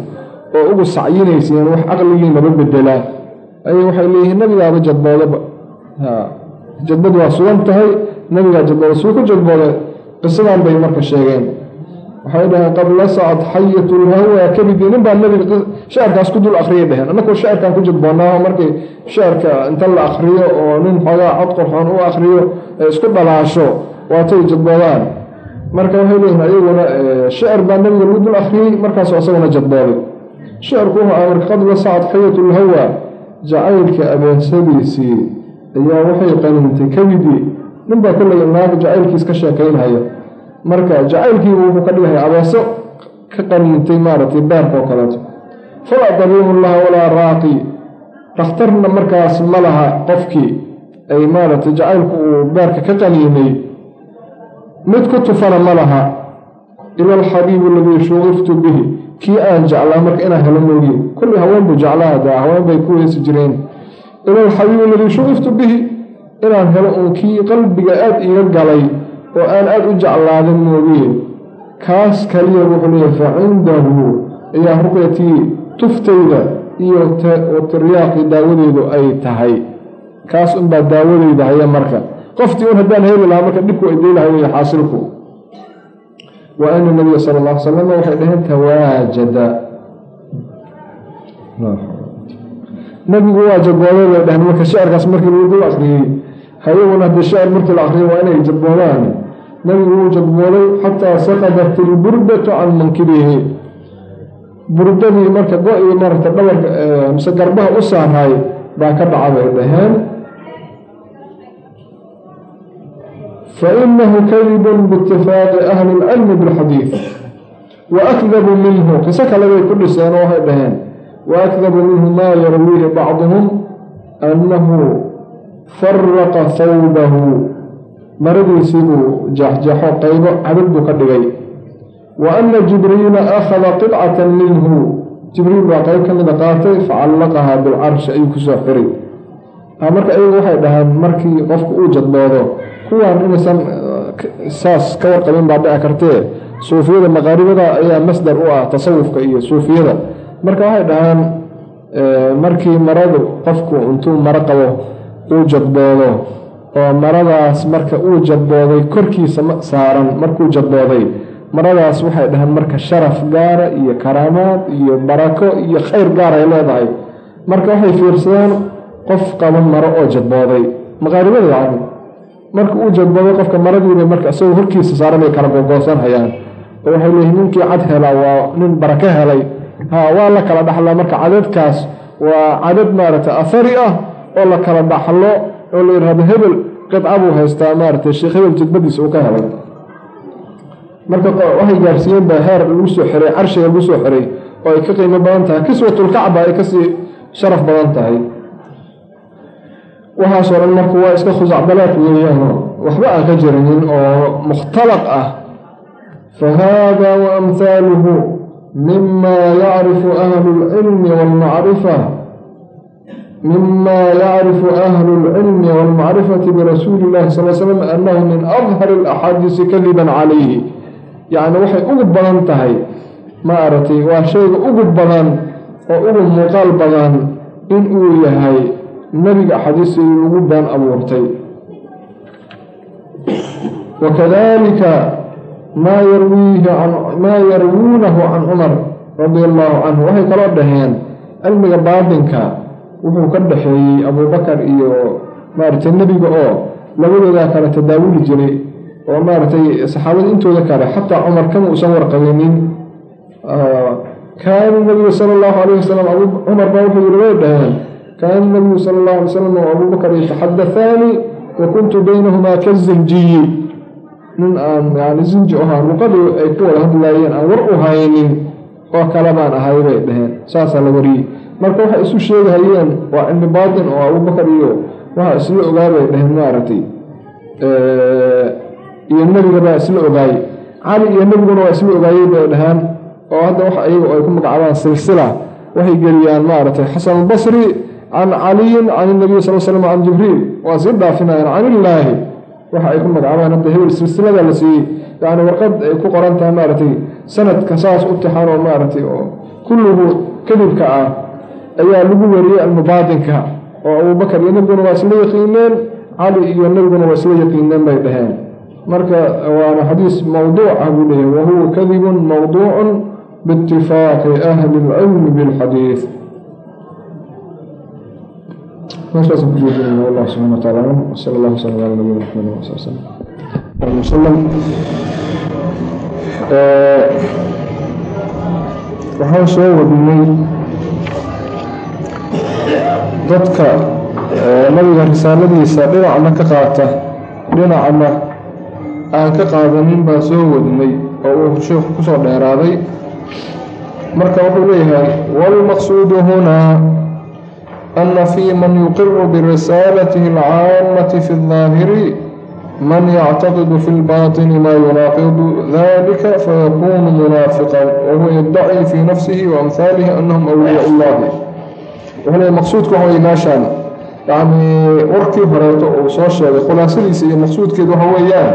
oo ugu sacyinaysiin wax caqligii laba bedelaa ay waxay leeyihiin nabigaaba jadboodaba jadbadu waa sugan tahay nabigaa jadbooda suu ku jadbooday qisadan bay marka sheegeen waxay dhaheen qad lasacad xayatu lhawa kabidi nin baa nabiga shacirkaas ku dul akriyay dheheen annakoo shacirkan ku jadboonaa markay shacirka inta la akriyo oo nin xoogaa cod qorxoon u akriyo ee isku dhalaasho waatay jadboodaan. Marka waxay leeyihiin ayaguna shicir baa nabiga lagu dul akriyey markaasoo isaguna jadbooday shicirku wuxuu ah marka qad lasacad xayatu lhawa jacaylka abeensadiisii ayaa waxay qanintay kabidii nin baa kollay naag jacaylkiis ka sheekaynhaya marka jacaylkiibu wuxuu ka dhigaya abeeso ka qaniintay maaragtay beerka oo kaleeto. Falaa dabiibu laha walaa raaqi. Dhakhtarna markaas ma laha qofkii ay maaragtay jacaylku uu beerka ka qaniinay. Mid ku tufana ma laha. Ila alxabiibu aladii shuqiftu bihi. Kii aan jeclaa marka inaan helo moogiye kulli haween buu jeclaa da haween bay ku heesi jireen. Ila alxabiibu aladii shuqiftu bihi. Inaan helo uun kii qalbiga aada iga galay oo aan aada u jeclaadan moogiye kaas kaliya wuxuu leeyahay fa cindahu ayaa ruqyatii tuftayda iyo tiryaaqii daawadeedu ay tahay. Kaas unbaa daawadeyda haya marka. Qoftii un haddaan heli lahaa marka dhibku ay deylaha wey xaasilku. Wa ana nabiya sala alla ly salam waxay dhaheen tawaajada. Nabigu waa jadbooday bay dhaheen marka shicirkaas markii lagu dul akriyey hayaguna shicir markii la akriyo waa inay jadboodaan nabigu wuu jadbooday xataa saqadat ilburdatu can mankibihi burdadii marka go-ii marata dhabarka mise garbaha u saaraay baa ka dhaca bay dhaheen. Fainahu kadibun biitifaaqi ahli lcilmi bilxadiid wa akdabu minhu qiso kale bay ku dhiseen oo waxay dhaheen. Wa minhu maa yarwiihi bacduhum annahu faraqa thawbahu. Maradiisii buu jeexjeexo qaybo cabid buu ka dhigay. Wa ana jibriila akhada qidcatan minhu. Jibriil baa qayb ka mida qaatay facallaqahaa bilcarshi ayuu ku soo xiray. Marka iyagu waxay dhahaan markii qofku uu jadboodo kuwan inaysan saas ka warqabin baa dhici kartee. Suufiyada maqaaribada ayaa masdar u ah tasawufka iyo suufiyada. Marka waxay dhahaan markii maradu qofku intuu maro qabo uu jadboodo oo maradaas marka uu jadbooday korkiisa saaran markuu jadbooday. Maradaas waxay dhahaan marka sharaf gaara iyo karaamaad iyo barako iyo khayr gaar ay leedahay. Marka waxay fiirsadaan qof qaban maro oo jadbooday. Maqaaribada yacni marka uu jadbooday qofka maradiibay marka isagoo horkiisa saaran bay kala gogoosanhayaan oo waxay leeyihiin ninkii cad helaa waa nin barako helay. Ha waa la kala dhaxlaa. Marka cadadkaas waa cadad maaragtay athari ah oo la kala dhaxlo oo la yidhahdo hebel qidca buu haystaa maaragtay sheekh hebel jadbadiisa uu ka helay. Marka waxay gaarsiiyeen baa heer lagu soo xiray carshiga lagu soo xiray oo ay ka qiimo badan tahay. Kiswatulkacba ay ka sii sharaf badan tahay. Waxaasoo dhan marka waa iska khusacbalaad weeyaano. Waxba aan ka jirinin oo mukhtalaq ah. Fa haada wa amhaaluhu mima yacrifu ahlu lcilmi waalmacrifa mima yacrifu ahlu lcilmi waalmacrifati birasuuli illahi sal slam annahu min adhari alaxaadiisi kadiban calayhi yacni waxay ugu badan tahay maaragtay waa shayga ugu badan oo ugu muuqaal badan in uu yahay nebiga axaadiistii ugu been abuurtay wakadalika maa yarwiihi maa yarwuunahu can cumar radia allahu canhu waxay kaloo dhaheen cilmiga baatinka wuxuu ka dhexeeyey abuubakar iyo maaragtay nebiga oo labadoodaa kale tadaawuli jiray oo maaragtay saxaabada intooda kale xataa cumar kama uusan warqabinin kaana nabigu sala allahu alayh wasalam cumar baa wuxuu yiri way dhaheen kaana nabiyu sala allahu alay salam o abubakar yataxadataani wa kuntu baynahumaa kazinjiyi. Nin aan yani zinji ahaa luqadii ay ku wada hadlaayeen aan war u haynin oo kale baan ahay bay dhaheen saasaa la wariyey marka waxay isu sheegahayeen waa cilmi baatin oo abubakar iyo waxa isla ogaabay dhaheen maaragtay iyo nebiga baa isla ogaayey cali iyo nebiguna waa isla ogaayey bay dhahaan oo hadda waxa iyagu ay ku magacaabaan silsila. Waxay geliyaan maaragtay xasan albasri can caliyin can inabiy sal slam can jibriil. Waa sii dhaafinayaan can illaahi. Waxa ay ku magacaabaan hadda hebel silsilada la siiyey. Yani warqad ay ku qoran tahay maaragtay sanadka saas u tixan oo maaragtay oo kullugu kadibka ah ayaa lagu wariyey almubaatinka oo abubakar iyo nebiguna waa isla yaqiineen cali iyo nebiguna waa isla yaqiineen bay dhaheen. Marka waana xadiis mowduuca buu leeyahy wahuwa kadibun mowduucun biitifaaqi ahli lcilmi bilxadiid meeshaas ku joojinayna wallah subxana wa taala aclam wsala allah wslam ala nabiyina maxamed wasa slam wsalam waxaan soo wadnay dadka nabiga risaaladiisa dhinacna ka qaata dhinacna aan ka qaadanin baan soo wadnay oo uu sheekhu kusoo dheeraaday marka wuxuu leeyahay wاlmaqsuudu hunaa ana fii man yuqiru birisaalatihi اlcaamati fi الظaahiri man yactaqidu fi اlbaطini ma yunaaqidu dalika fayakunu munaafiqan wahuwa yaddaci fii nafsihi waamhaalihi anahum awliyaa اllahi wuxuu leeyahy maqsuudku waxa weye meeshaan yacni warkii horeeto uu soo sheegay khulaasadiisa iyo maqsuudkeedu waxa weeyaan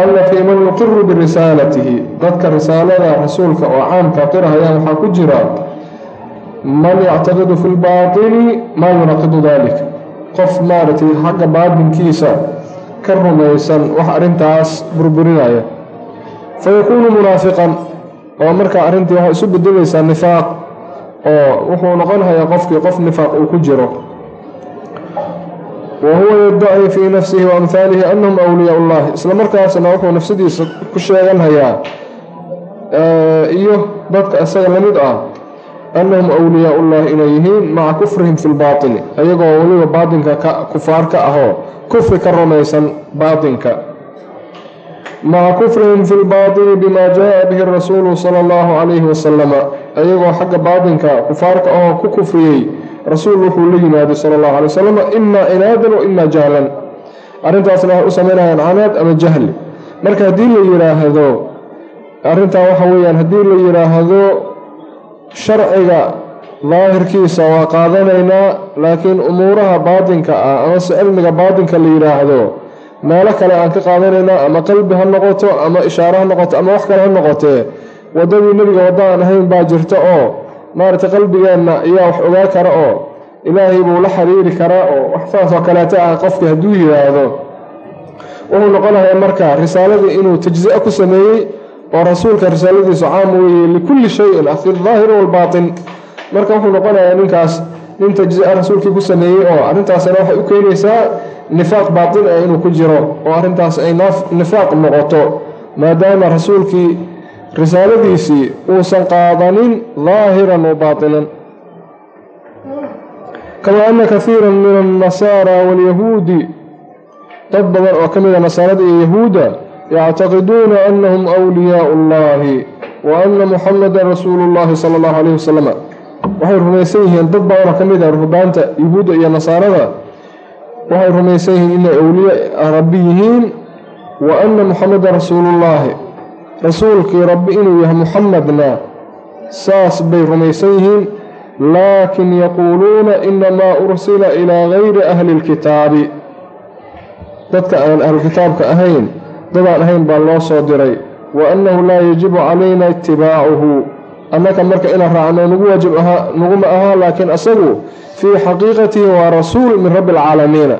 ana fii man yuqiru birisaalatihi. Dadka risaalada rasuulka oo caamka qirahayaan waxaa ku jira man yactaqidu fi lbaatini maa yunaqidu dalik. Qof maaragtay xagga baatinkiisa ka rumaysan wax arrintaas burburinaya. Fayakuunu munaafiqan oo markaa arrintii waxay isu bedelaysaa nifaaq oo wuxuu noqonayaa qofkii qof nifaaq uu ku jiro. Wahuwa yaddaci fii nafsihi waamhaalihi anahum awliyaa llahi. Isla markaasna wuxuu nafsadiisa ku sheeganhayaa iyo dadka isaga la mid ah annahum awliyaa llahi inay yihiin maca kufrihim fi lbaatini ayagoo weliba baatinka ka kufaar ka ahoo kufri ka rumaysan baatinka maca kufrihim fi lbaatini bima jaa bihi rasuulu sala allahu calayhi wasalama ayagoo xagga baatinka kufaarka ahoo ku kufriyey rasuul wuxuu la yimaaday sala allahu alay wasalam imaa cinaadan wa imaa jahlan arrintaasna waxay u samaynayaan canaad ama jahli marka haddii la yidhaahdo arrintaa waxa weeyaan haddii la yidhaahdo sharciga daahirkiisa waa qaadanaynaa laakiin umuuraha baatinka ah amase cilmiga baatinka la yidhaahdo meelo kale aan ka qaadanaynaa ama qalbi ha noqoto ama ishaare ha noqoto ama wax kale ha noqotee waddadii nebiga wadda aan ahayn baa jirta oo maaragtay qalbigeenna ayaa wax ogaa kara oo ilaahay buu la xiriiri karaa oo wax saas oo kaleeta ah qofki hadduu yidhaahdo. Wuxuu noqonayaa marka risaaladii inuu tajzi'a ku sameeyey oo rasuulka risaaladiisu caam weeye likulli shayin ah fi daahiri waalbaatin marka wuxuu noqonayaa ninkaas nin tajzi'a rasuulkii ku sameeyey oo arrintaasna waxay u keenaysaa nifaaq baatin ah inuu ku jiro oo arrintaas ay nifaaq noqoto. Maadaama rasuulkii risaaladiisii uusan qaadanin daahiran wa baatinan kamaa ana kahiira min annasaara waalyahuudi dad badan oo ka mida nasaarada iyo yahuudda yactaqiduuna annahum wliyaau llahi wa anna muxamadan rasuulu llahi sala allahu calayhi wasalam waxay rumaysan yihiin dad badan oo ka mid a ruhbaanta yahuudda iyo nasaarada. Waxay rumaysan yihiin inay awliye rabbi yihiin. Wa anna muxamadan rasuulullaahi. Rasuulkii rabbi inuu yahay muxamedna saas bay rumaysan yihiin. Laakin yaquuluuna inamaa ursila ilaa gayri ahli lkitaabi dadka aan ahlukitaabka ahayn dadaan ahayn baa loo soo diray. Wa annahu laa yajibu calayna itibaacuhu annaka marka inaan raacno nagu waajib ahaa naguma ahaa laakiin asagu fii xaqiiqatihi waa rasuul min rabbi alcaalamiina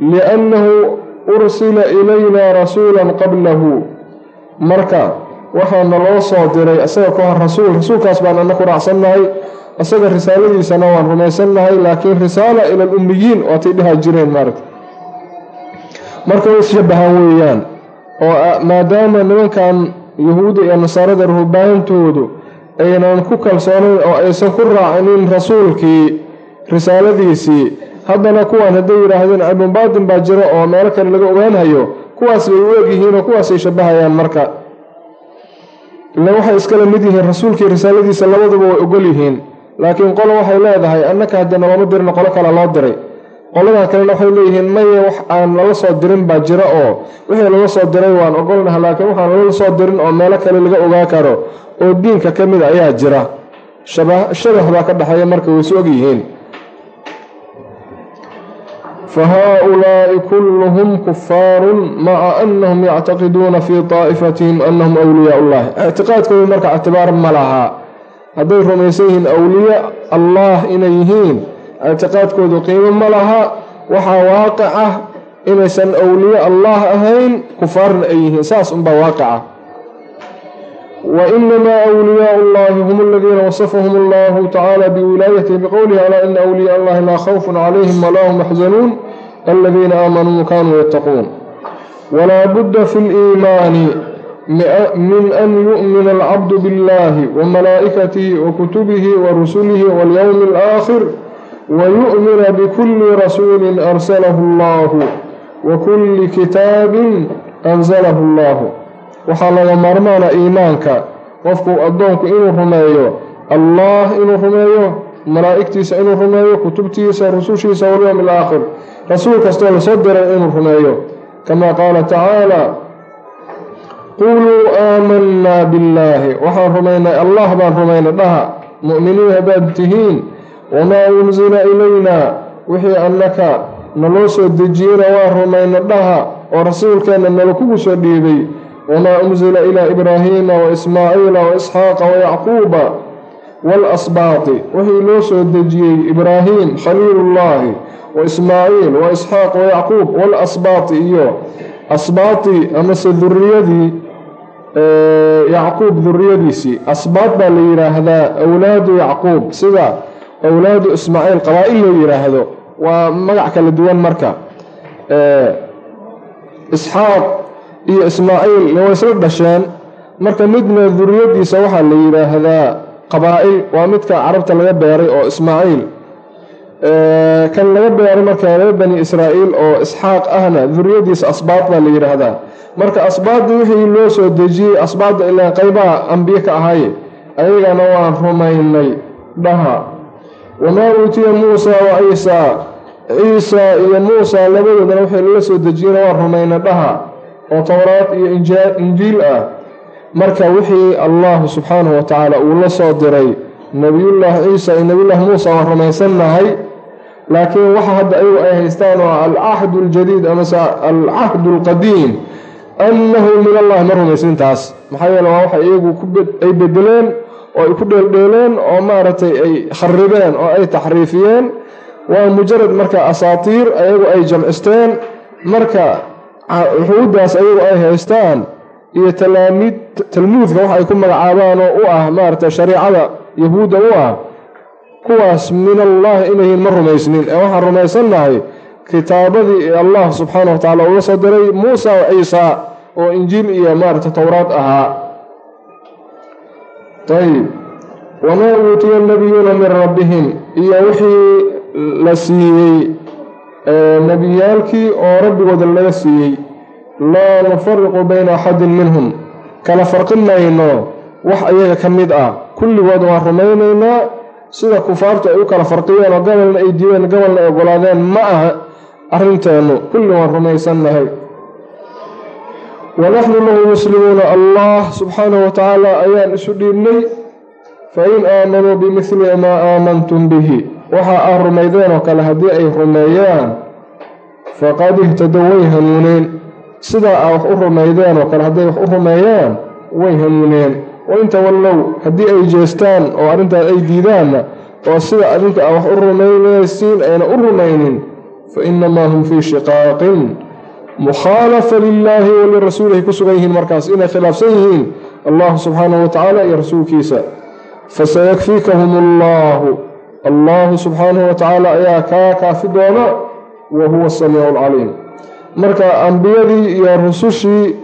liannahu ursila ilayna rasuulan qablahu. Marka waxaana loo soo diray isaga ka hor rasuul. Rasuulkaas baan ana ku raacsannahay isaga risaaladiisana waan rumaysannahay laakiin risaala ila alummiyiin waatay dhaha jireen maaragta marka way ishabahaan weeyaan oo maadaama nimankan yahuudda iyo nasaarada ruhbaantoodu aynan ku kalsoonayn oo aysan ku raacinin rasuulkii risaaladiisii. Haddana kuwaan hadday yidhaahdeen cilmu baatin baa jiro oo meelo kale laga ogaanhayo kuwaas bay u egyihiin oo kuwaasay shabahayaan marka. Ila waxay iskala mid yihiin rasuulkii risaaladiisa labaduba way ogol yihiin laakiin qolo waxay leedahay annaka haddee nalooma dirina qolo kale loo diray qoladaa kalena waxay leeyihiin maye wax aan lala soo dirin baa jira oo wixii lala soo diray waan ogolnaha laakiin waxaan lala soo dirin oo meelo kale laga ogaa karo oo diinka ka mida ah ayaa jira. Shabax baa ka dhexeeya marka way isu ogyihiin fa haaulaa'i kulluhum kufaarun maca annahum yactaqiduuna fii taa'ifatihim annahum awliyaa ullahi ictiqaadkoodu marka ictibaar ma lahaa hadday rumaysan yihiin awliya allaah inay yihiin ictiqaadkoodu qiimo ma laha waxaa waaqic ah inaysan awliye allah ahayn kufaarna ay yihiin saas unbaa waaqica. Wainamaa awliyaau llahi hum aladiina wasafahum allahu tacaala biwilaayatihi biqowlihi alaa ina awliyaa allahi laa khawfun calayhim walaa hum yaxzanuun aladiina aamanuu kanuu yattaquun walaa budda fi liimaani min an yu'mina alcabdu biاllahi wamalaa'ikatihi wakutubihi warusulihi walyowmi alaakhir wayu'mina bikuli rasuulin arsalahu allahu wakulli kitaabin anzalahu allahu waxaa laga maarmaana iimaanka qofku addoonku inuu rumeeyo allah inuu rumeeyo malaa'igtiisa inuu rumeeyo kutubtiisa rusushiisa walyowmi alaakhir rasuul kastoo la soo diray inuu rumeeyo kama qaala tacaala quluu aamanaa billaahi waxaan rumaynay allah baan rumaynay dhaha mu'miniin haddaad tihiin wamaa unsila ilaynaa wixii annaka naloo soo dejiyeyna waa rumayna dhaha oo rasuulkeenna nala kugu soo dhiibay wamaa unsila ilaa ibraahiima wa ismaaciila wa isxaaqa wayacquuba waalasbaati wixii loo soo dejiyey ibraahiim khaliilullaahi wa ismaaciil wa isxaaq wayacquub waalasbaati iyo asbaati amase duriyadii yacquub duriyadiisii asbaat baa la yidhaahdaa awlaadu yacquub sida awlaadu ismaaciil qabaa-il loo yidhaahdo waa magac kala duwan marka. Isxaaq iyo ismaaciil way isla dhasheen. Marka midna duriyadiisa waxaa la yidhaahdaa qabaa-il waa midka carabta laga beeray oo ismaaciil. Kan laga beeray marka reer bani israa'iil oo isxaaq ahna duriyadiisa asbaad baa la yidhaahdaa marka asbaadii wixii loo soo dejiyey asbaadda ilaa qaybaha ambiye ka ahaye ayagana waan rumaynay dhaha wamaa uutiya muusa wa ciisaa ciisa iyo muusa labadoodana wixii lala soo dejiyena waan rumayna dhaha oo towraad iyo injiil ah. Marka wixii allahu subxaanahu wa tacaala uu la soo diray nebiyullaahi ciisa iyo nebiyullaahi muusa waan rumaysannahay. Laakiin waxa hadda ayagu ay haystaan oo alcahdu aljadiid amase alcahdu alqadiim. Annahu min allahi ma rumaysintaas. Maxaa yeele waa waxa iyagu ay bedeleen oo ay ku dheeldheeleen oo maaragtay ay kharibeen oo ay taxriifiyeen waa mujarad marka asaatiir ayagu ay jamcisteen marka xuuddaas ayagu ay haystaan iyo talaamiid talmuudka wax ay ku magacaabaan oo u ah maaragtay shariicada yahuudda u ah kuwaas min allahi inayin ma rumaysnin. Ee waxaan rumaysannahay kitaabadii allah subxaana wa tacala uga soo diray muusa ciisa oo injiil iyo maaragtay towraad ahaa ayb wamaa uutiya nabiyuuna min rabbihim iyo wixii la siiyey nebiyaalkii oo rabbigooda laga siiyey laa nufariqu bayna axadin minhum kala farqin mayno wax ayaga ka mid ah kulligood waan rumaynaynaa sida kufaartu ay u kala farqiyeen oo gobolna ay diideen gobolna ay ogolaadeen ma aha arrinteennu kulli waan rumaysannahay wanaxnu lahu muslimuuna allah subxaanahu wa tacaala ayaan isu dhiibnay fain aamanuu bimidli maa aamantum bihi waxa aad rumaydeen oo kale haddii ay rumeeyaan faqad ihtadow way hanuuneen sidaa aa wax u rumaydeen oo kale hadday wax u rumeeyaan way hanuuneen wain tawallow haddii ay jeestaan oo arrintaas ay diidaanna oo sida adinka aa wax u rumaynaysiin ayna u rumaynin fa inamaa hum fii shiqaaqin mukhaalafa lilaahi walirasuulihi ku sugan yihiin markaas inay khilaafsan yihiin allahu subxaanahu wa tacaala iyo rasuulkiisa fasayakfiikahum allahu allahu subxaanahu wa tacaala ayaa kaa kaafi doona wa huwa asamiicu alcaliim marka ambiyadii iyo rusushii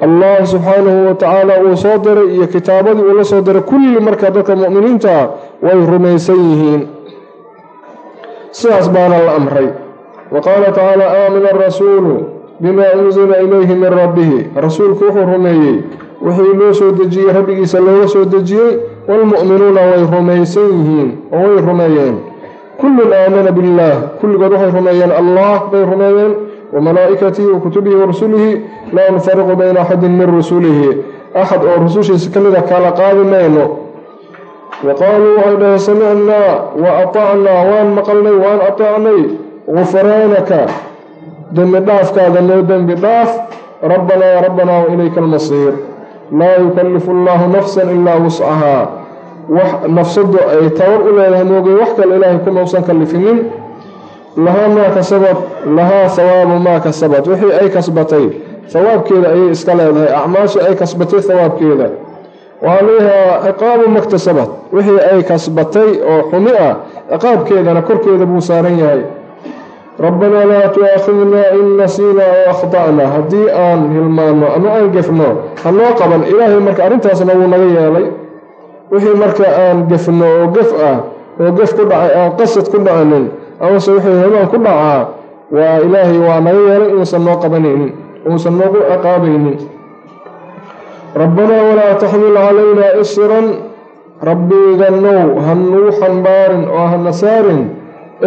allah subxaanahu wa tacaala uu soo diray iyo kitaabadii uu la soo diray kulli marka dadka mu'miniinta way rumaysan yihiin sidaas baana la amray wa qaala tacaala aamina arasuulu bimaa unsila ilayhi min rabbihi. Rasuulku wuxuu rumeeyey wixii loo soo dejiyey rabbigiisa looga soo dejiyey waalmu'minuuna way rumaysan yihiin oo way rumeeyeen. Kullun aamana billaah kulligood waxay rumeeyeen allah bay rumeeyeen wa kutubihi wa rusulihi laa nufariqu bayna axadin min rusulihi. Axad oo rusushiisa ka mida kala qaadi mayno. Wa qaaluu waxay dhaheen samicnaa wa atacnaa waan maqalnay waan ataacnay gufraanaka dembi dhaafkaada noo dembi dhaaf rabbanaa rabbanaa wa ilayka almasiir. Laa yukallifu allahu nafsan ilaa wuscahaa wax nafsadu ay tabar u leedahay moogay wax kale ilaahay kuma usan kallifinin. Lahaa maa kasabad lahaa hawaabu maa kasabad wixii ay kasbatay hawaabkeeda ayay iska leedahay. Acmaasha ay kasbatay hawaabkeeda waxaa leeyahaa ciqaabu maktasabad wixii ay kasbatay oo xumi ah ciqaabkeedana korkeeda buu saaran yahay rabbanaa laa tu'aakhidnaa in nasiinaa oo akhda'na haddii aan hilmaanno ama aan gefno hanoo qaban. Ilaahay marka arrintaasna wuu naga yeelay. Wixii marka aan gefno oo gef ah oo gef ku dhacay aan qasad ku dhacanin amase wixii hilmaan ku dhacaa waa ilaahay waa naga yeelay inuusan noo qabanaynin uusan noogu ciqaabaynin. Rabbanaa walaa taxmil calaynaa isran. Rabbiganow hanuu xambaarin oo hana saarin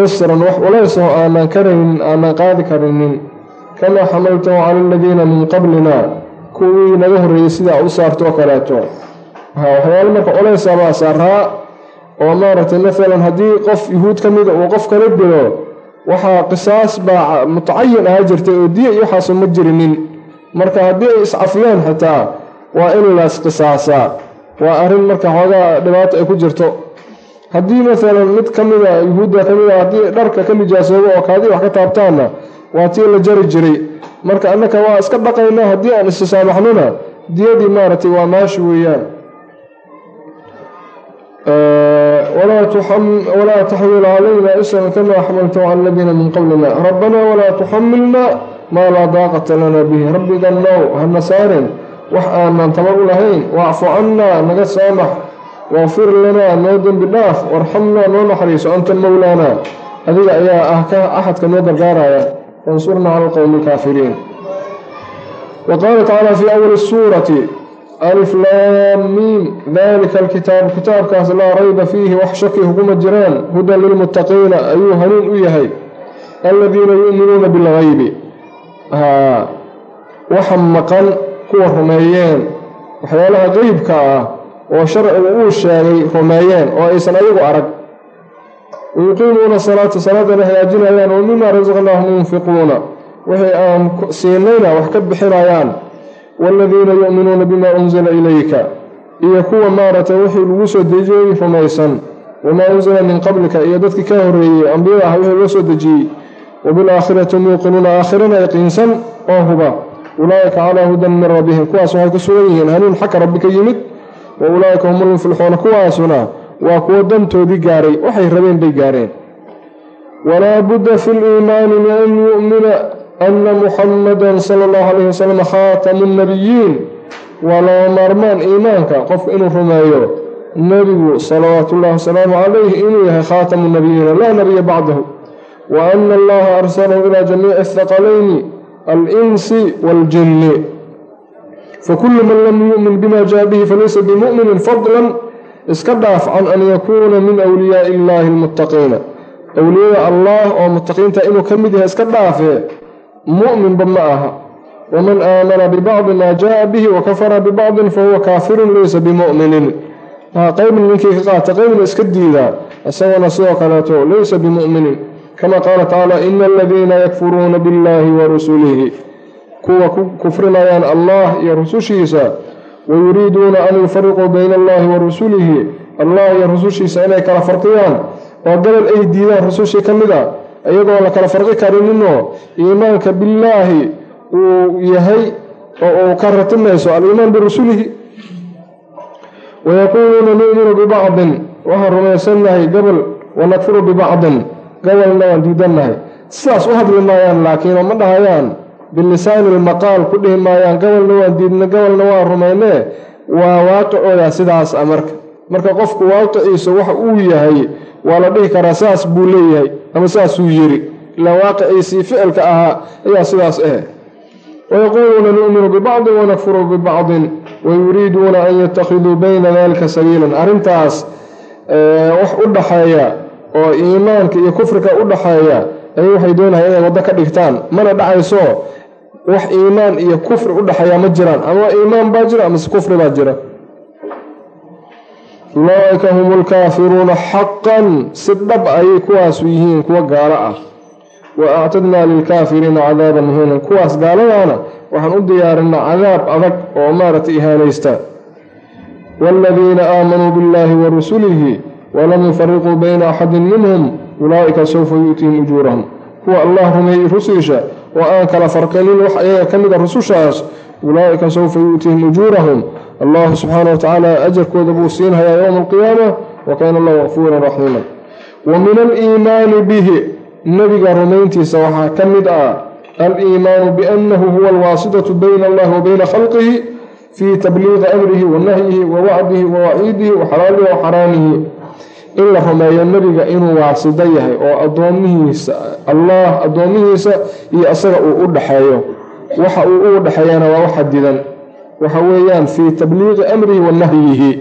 isran wax culays oo aanan karaynin aanan qaadi karinin. Kamaa xamaltahu cala aladiina min qablina kuwii naga horreeyey sidaa u saarto oo kaleeto waxyaale marka culaysa baa saaraa oo maaragtay maalan haddii qof yuhuud ka mida uu qof kala dilo waxaa qisaas baa mutacayin ahaa jirtay oo diya iyo waxaasu ma jirinin. Marka haddii ay iscafiyaan xitaa waa in laas qisaasaa. Waa arrin marka xoogaa dhibaato ay ku jirto haddii maalan mid ka mida yuhuudda ka mid a haddii dharka ka nijaasoobo oo kaadii wax ka taabtaanna waa tii la jari jiray. Marka annaka waa iska dhaqaynaa haddii aan istisaamaxnona diyadii maaragtay waa maashi weeyaan. Walaa taxmil calayna isran kamaa xamaltahu cala aladiina min qablina. Rabbanaa walaa tuxamilna maa laa daaqata lana bihi. Rabbiganow hana saarin. Wax aanan tabar u lahayn wacfu cannaa naga saamax waqfir lanaa noo dembi dhaaf warxamnaa noo naxariiso anta mowlaana adiga ayaa ah ka axadka noo gargaaraya fansurnaa cala alqowmi alkaafiriin. Wa qaala tacaala fii awali suurati alif laam miim dalika alkitaabu kitaabkaas laa rayba fiihi wax shaki hukuma jiraan hudan lilmuttaqiina ayuu hanuun u yahay. Aladiina yu'minuuna bilgaybi waxa maqan kuwa rumeeyeen. Waxyaalaha qeybka ah oo sharcigu uu sheegay rumeeyeen oo aysan ayagu arag. Wayuqiimuuna salaata salaadana hagaajinayaan wa mima rasaqnaahum yunfiquuna. Wixii aan siinayna wax ka bixinayaan. Waaladiina yu'minuuna bima unzila ilayka. Iyo kuwa maaragtay wixii lagu soo dejiyey rumaysan. Wamaa unzila min qablika iyo dadkii ka horreeyey ambiyada ah wixii loo soo dejiyey wabilaakhirati yuuqinuuna aakhirana yaqiinsan oo huba. Ulaa'ika calaa hudan min rabbihim kuwaas waxay ku sugan yihiin hanuun xagka rabbi ka yimid wa ulaa'ika hum ulmuflixuuna kuwaasuna waa kuwo dantoodii gaaray waxay rabeen bay gaareen walaa budda fi liimaani min an yu'mina ana muxamadan sala allahu calayhi wasalam khaatamu nnabiyiin waa laba maarmaan iimaanka qofku inuu rumeeyo nebigu salawaatu ullahi wasalaamu calayhi inuu yahay khaatamu nabiyiina laa nabiya bacdahu wa ana allaha arsalahu ilaa jamiici athaqalayni alinsi waaljinni fakulu man lam yu'min bima jaa bihi falaysa bimu'minin fadlan iska dhaaf can an yakuuna min wliyaai illaahi almuttaqiina awliyada allah oo muttaqiinta inuu ka mid yahay iska dhaafee mu'minba ma aha waman aamana bibacdi maa jaaa bihi wakafara bibacdin fahuwa kaafirun laysa bimu'minin qaybna ninkii ka qaata qaybna iska diidaa isagona sidoo kaleeto laysa bimu'minin kama qaala tacaala ina aladiina yakfuruuna biاllahi wa rusulihi kuwa ku kufrinayaan allah iyo rusushiisa. Wayuriiduuna an yufariquu bayna allahi wa rusulihi. Allah iyo rusushiisa inay kala farqiyaan. Oo gabal ay diidaan rusushii ka mid a iyagoo la kala farqi karininoo iimaanka billaahi uu yahay oo uu ka ratimayso aliimaan birusulihi wayaquuluuna nu'minu bibacdin waxaan rumaysannahay gabal wanakfuru bibacdin gabalna waan diidannahay. Sidaas u hadli maayaan laakiin oo ma dhahayaan bilisaani ilmaqaal ku dhihi maayaan gabalna waan diidna gabalna waan rumaynee waa waaqicooda sidaas a marka. Marka qofku waaqiciisa waxa uu yahay waa la dhihi karaa saas buu leeyahay ama saasuu yiri. Ilaa waaqiciisii ficilka ahaa ayaa sidaas ah wayaquuluuna nu'minu bibacdin wanakfuru bibacdin wayuriiduuna an yattakhiduu bayna dalika sabiilan arrintaas wax u dhaxeeya oo iimaanka iyo kufriga u dhaxeeya ay waxay doonayaan inay waddo ka dhigtaan. Mana dhacayso wax iimaan iyo kufri u dhexeeya ma jiraan. Ama iimaan baa jira amase kufri baa jira. Ulaaika hum lkaafiruuna xaqan si dhab ayay kuwaasu yihiin kuwa gaalo ah. Wa actadnaa lilkaafiriina cadaaban muhiinan. Kuwaas gaaladaana waxaan u diyaarinaa cadaab adag oo maaragtay ihaanaysta. Waaladiina aamanuu biاllahi wa rusulihi walam yufariquu bayna axadin minhum ulaa'ika sawfa yu'tiihim ujuurahum kuwa allah rumeeyey rususha oo aan kala farqinin wax ayaga ka mid a rusushaas ulaa'ika sawfa yu'tiihim ujuurahum allah subxaana wa tacaala ajarkooda buu siinhayaa yowma alqiyaama wa kaana allahu ghafuuran raxiima wa min aliimaani bihi nebiga rumayntiisa waxaa ka mid ah aliimaanu biannahu huwa alwaasitatu bayna allahi wa bayna khalqihi fii tabliiqi amrihi wa nahyihi wa wacdihi wa waciidihi wa xalaalihi wa xaraamihi in la rumeeyo nebiga inuu waasido yahay oo addoomihiisa allah addoomihiisa iyo isaga uu u dhexeeyo waxa uu ugu dhexeeyana waa wax xadidan waxa weeyaan fii tabliiqi amrihi wa nahyihi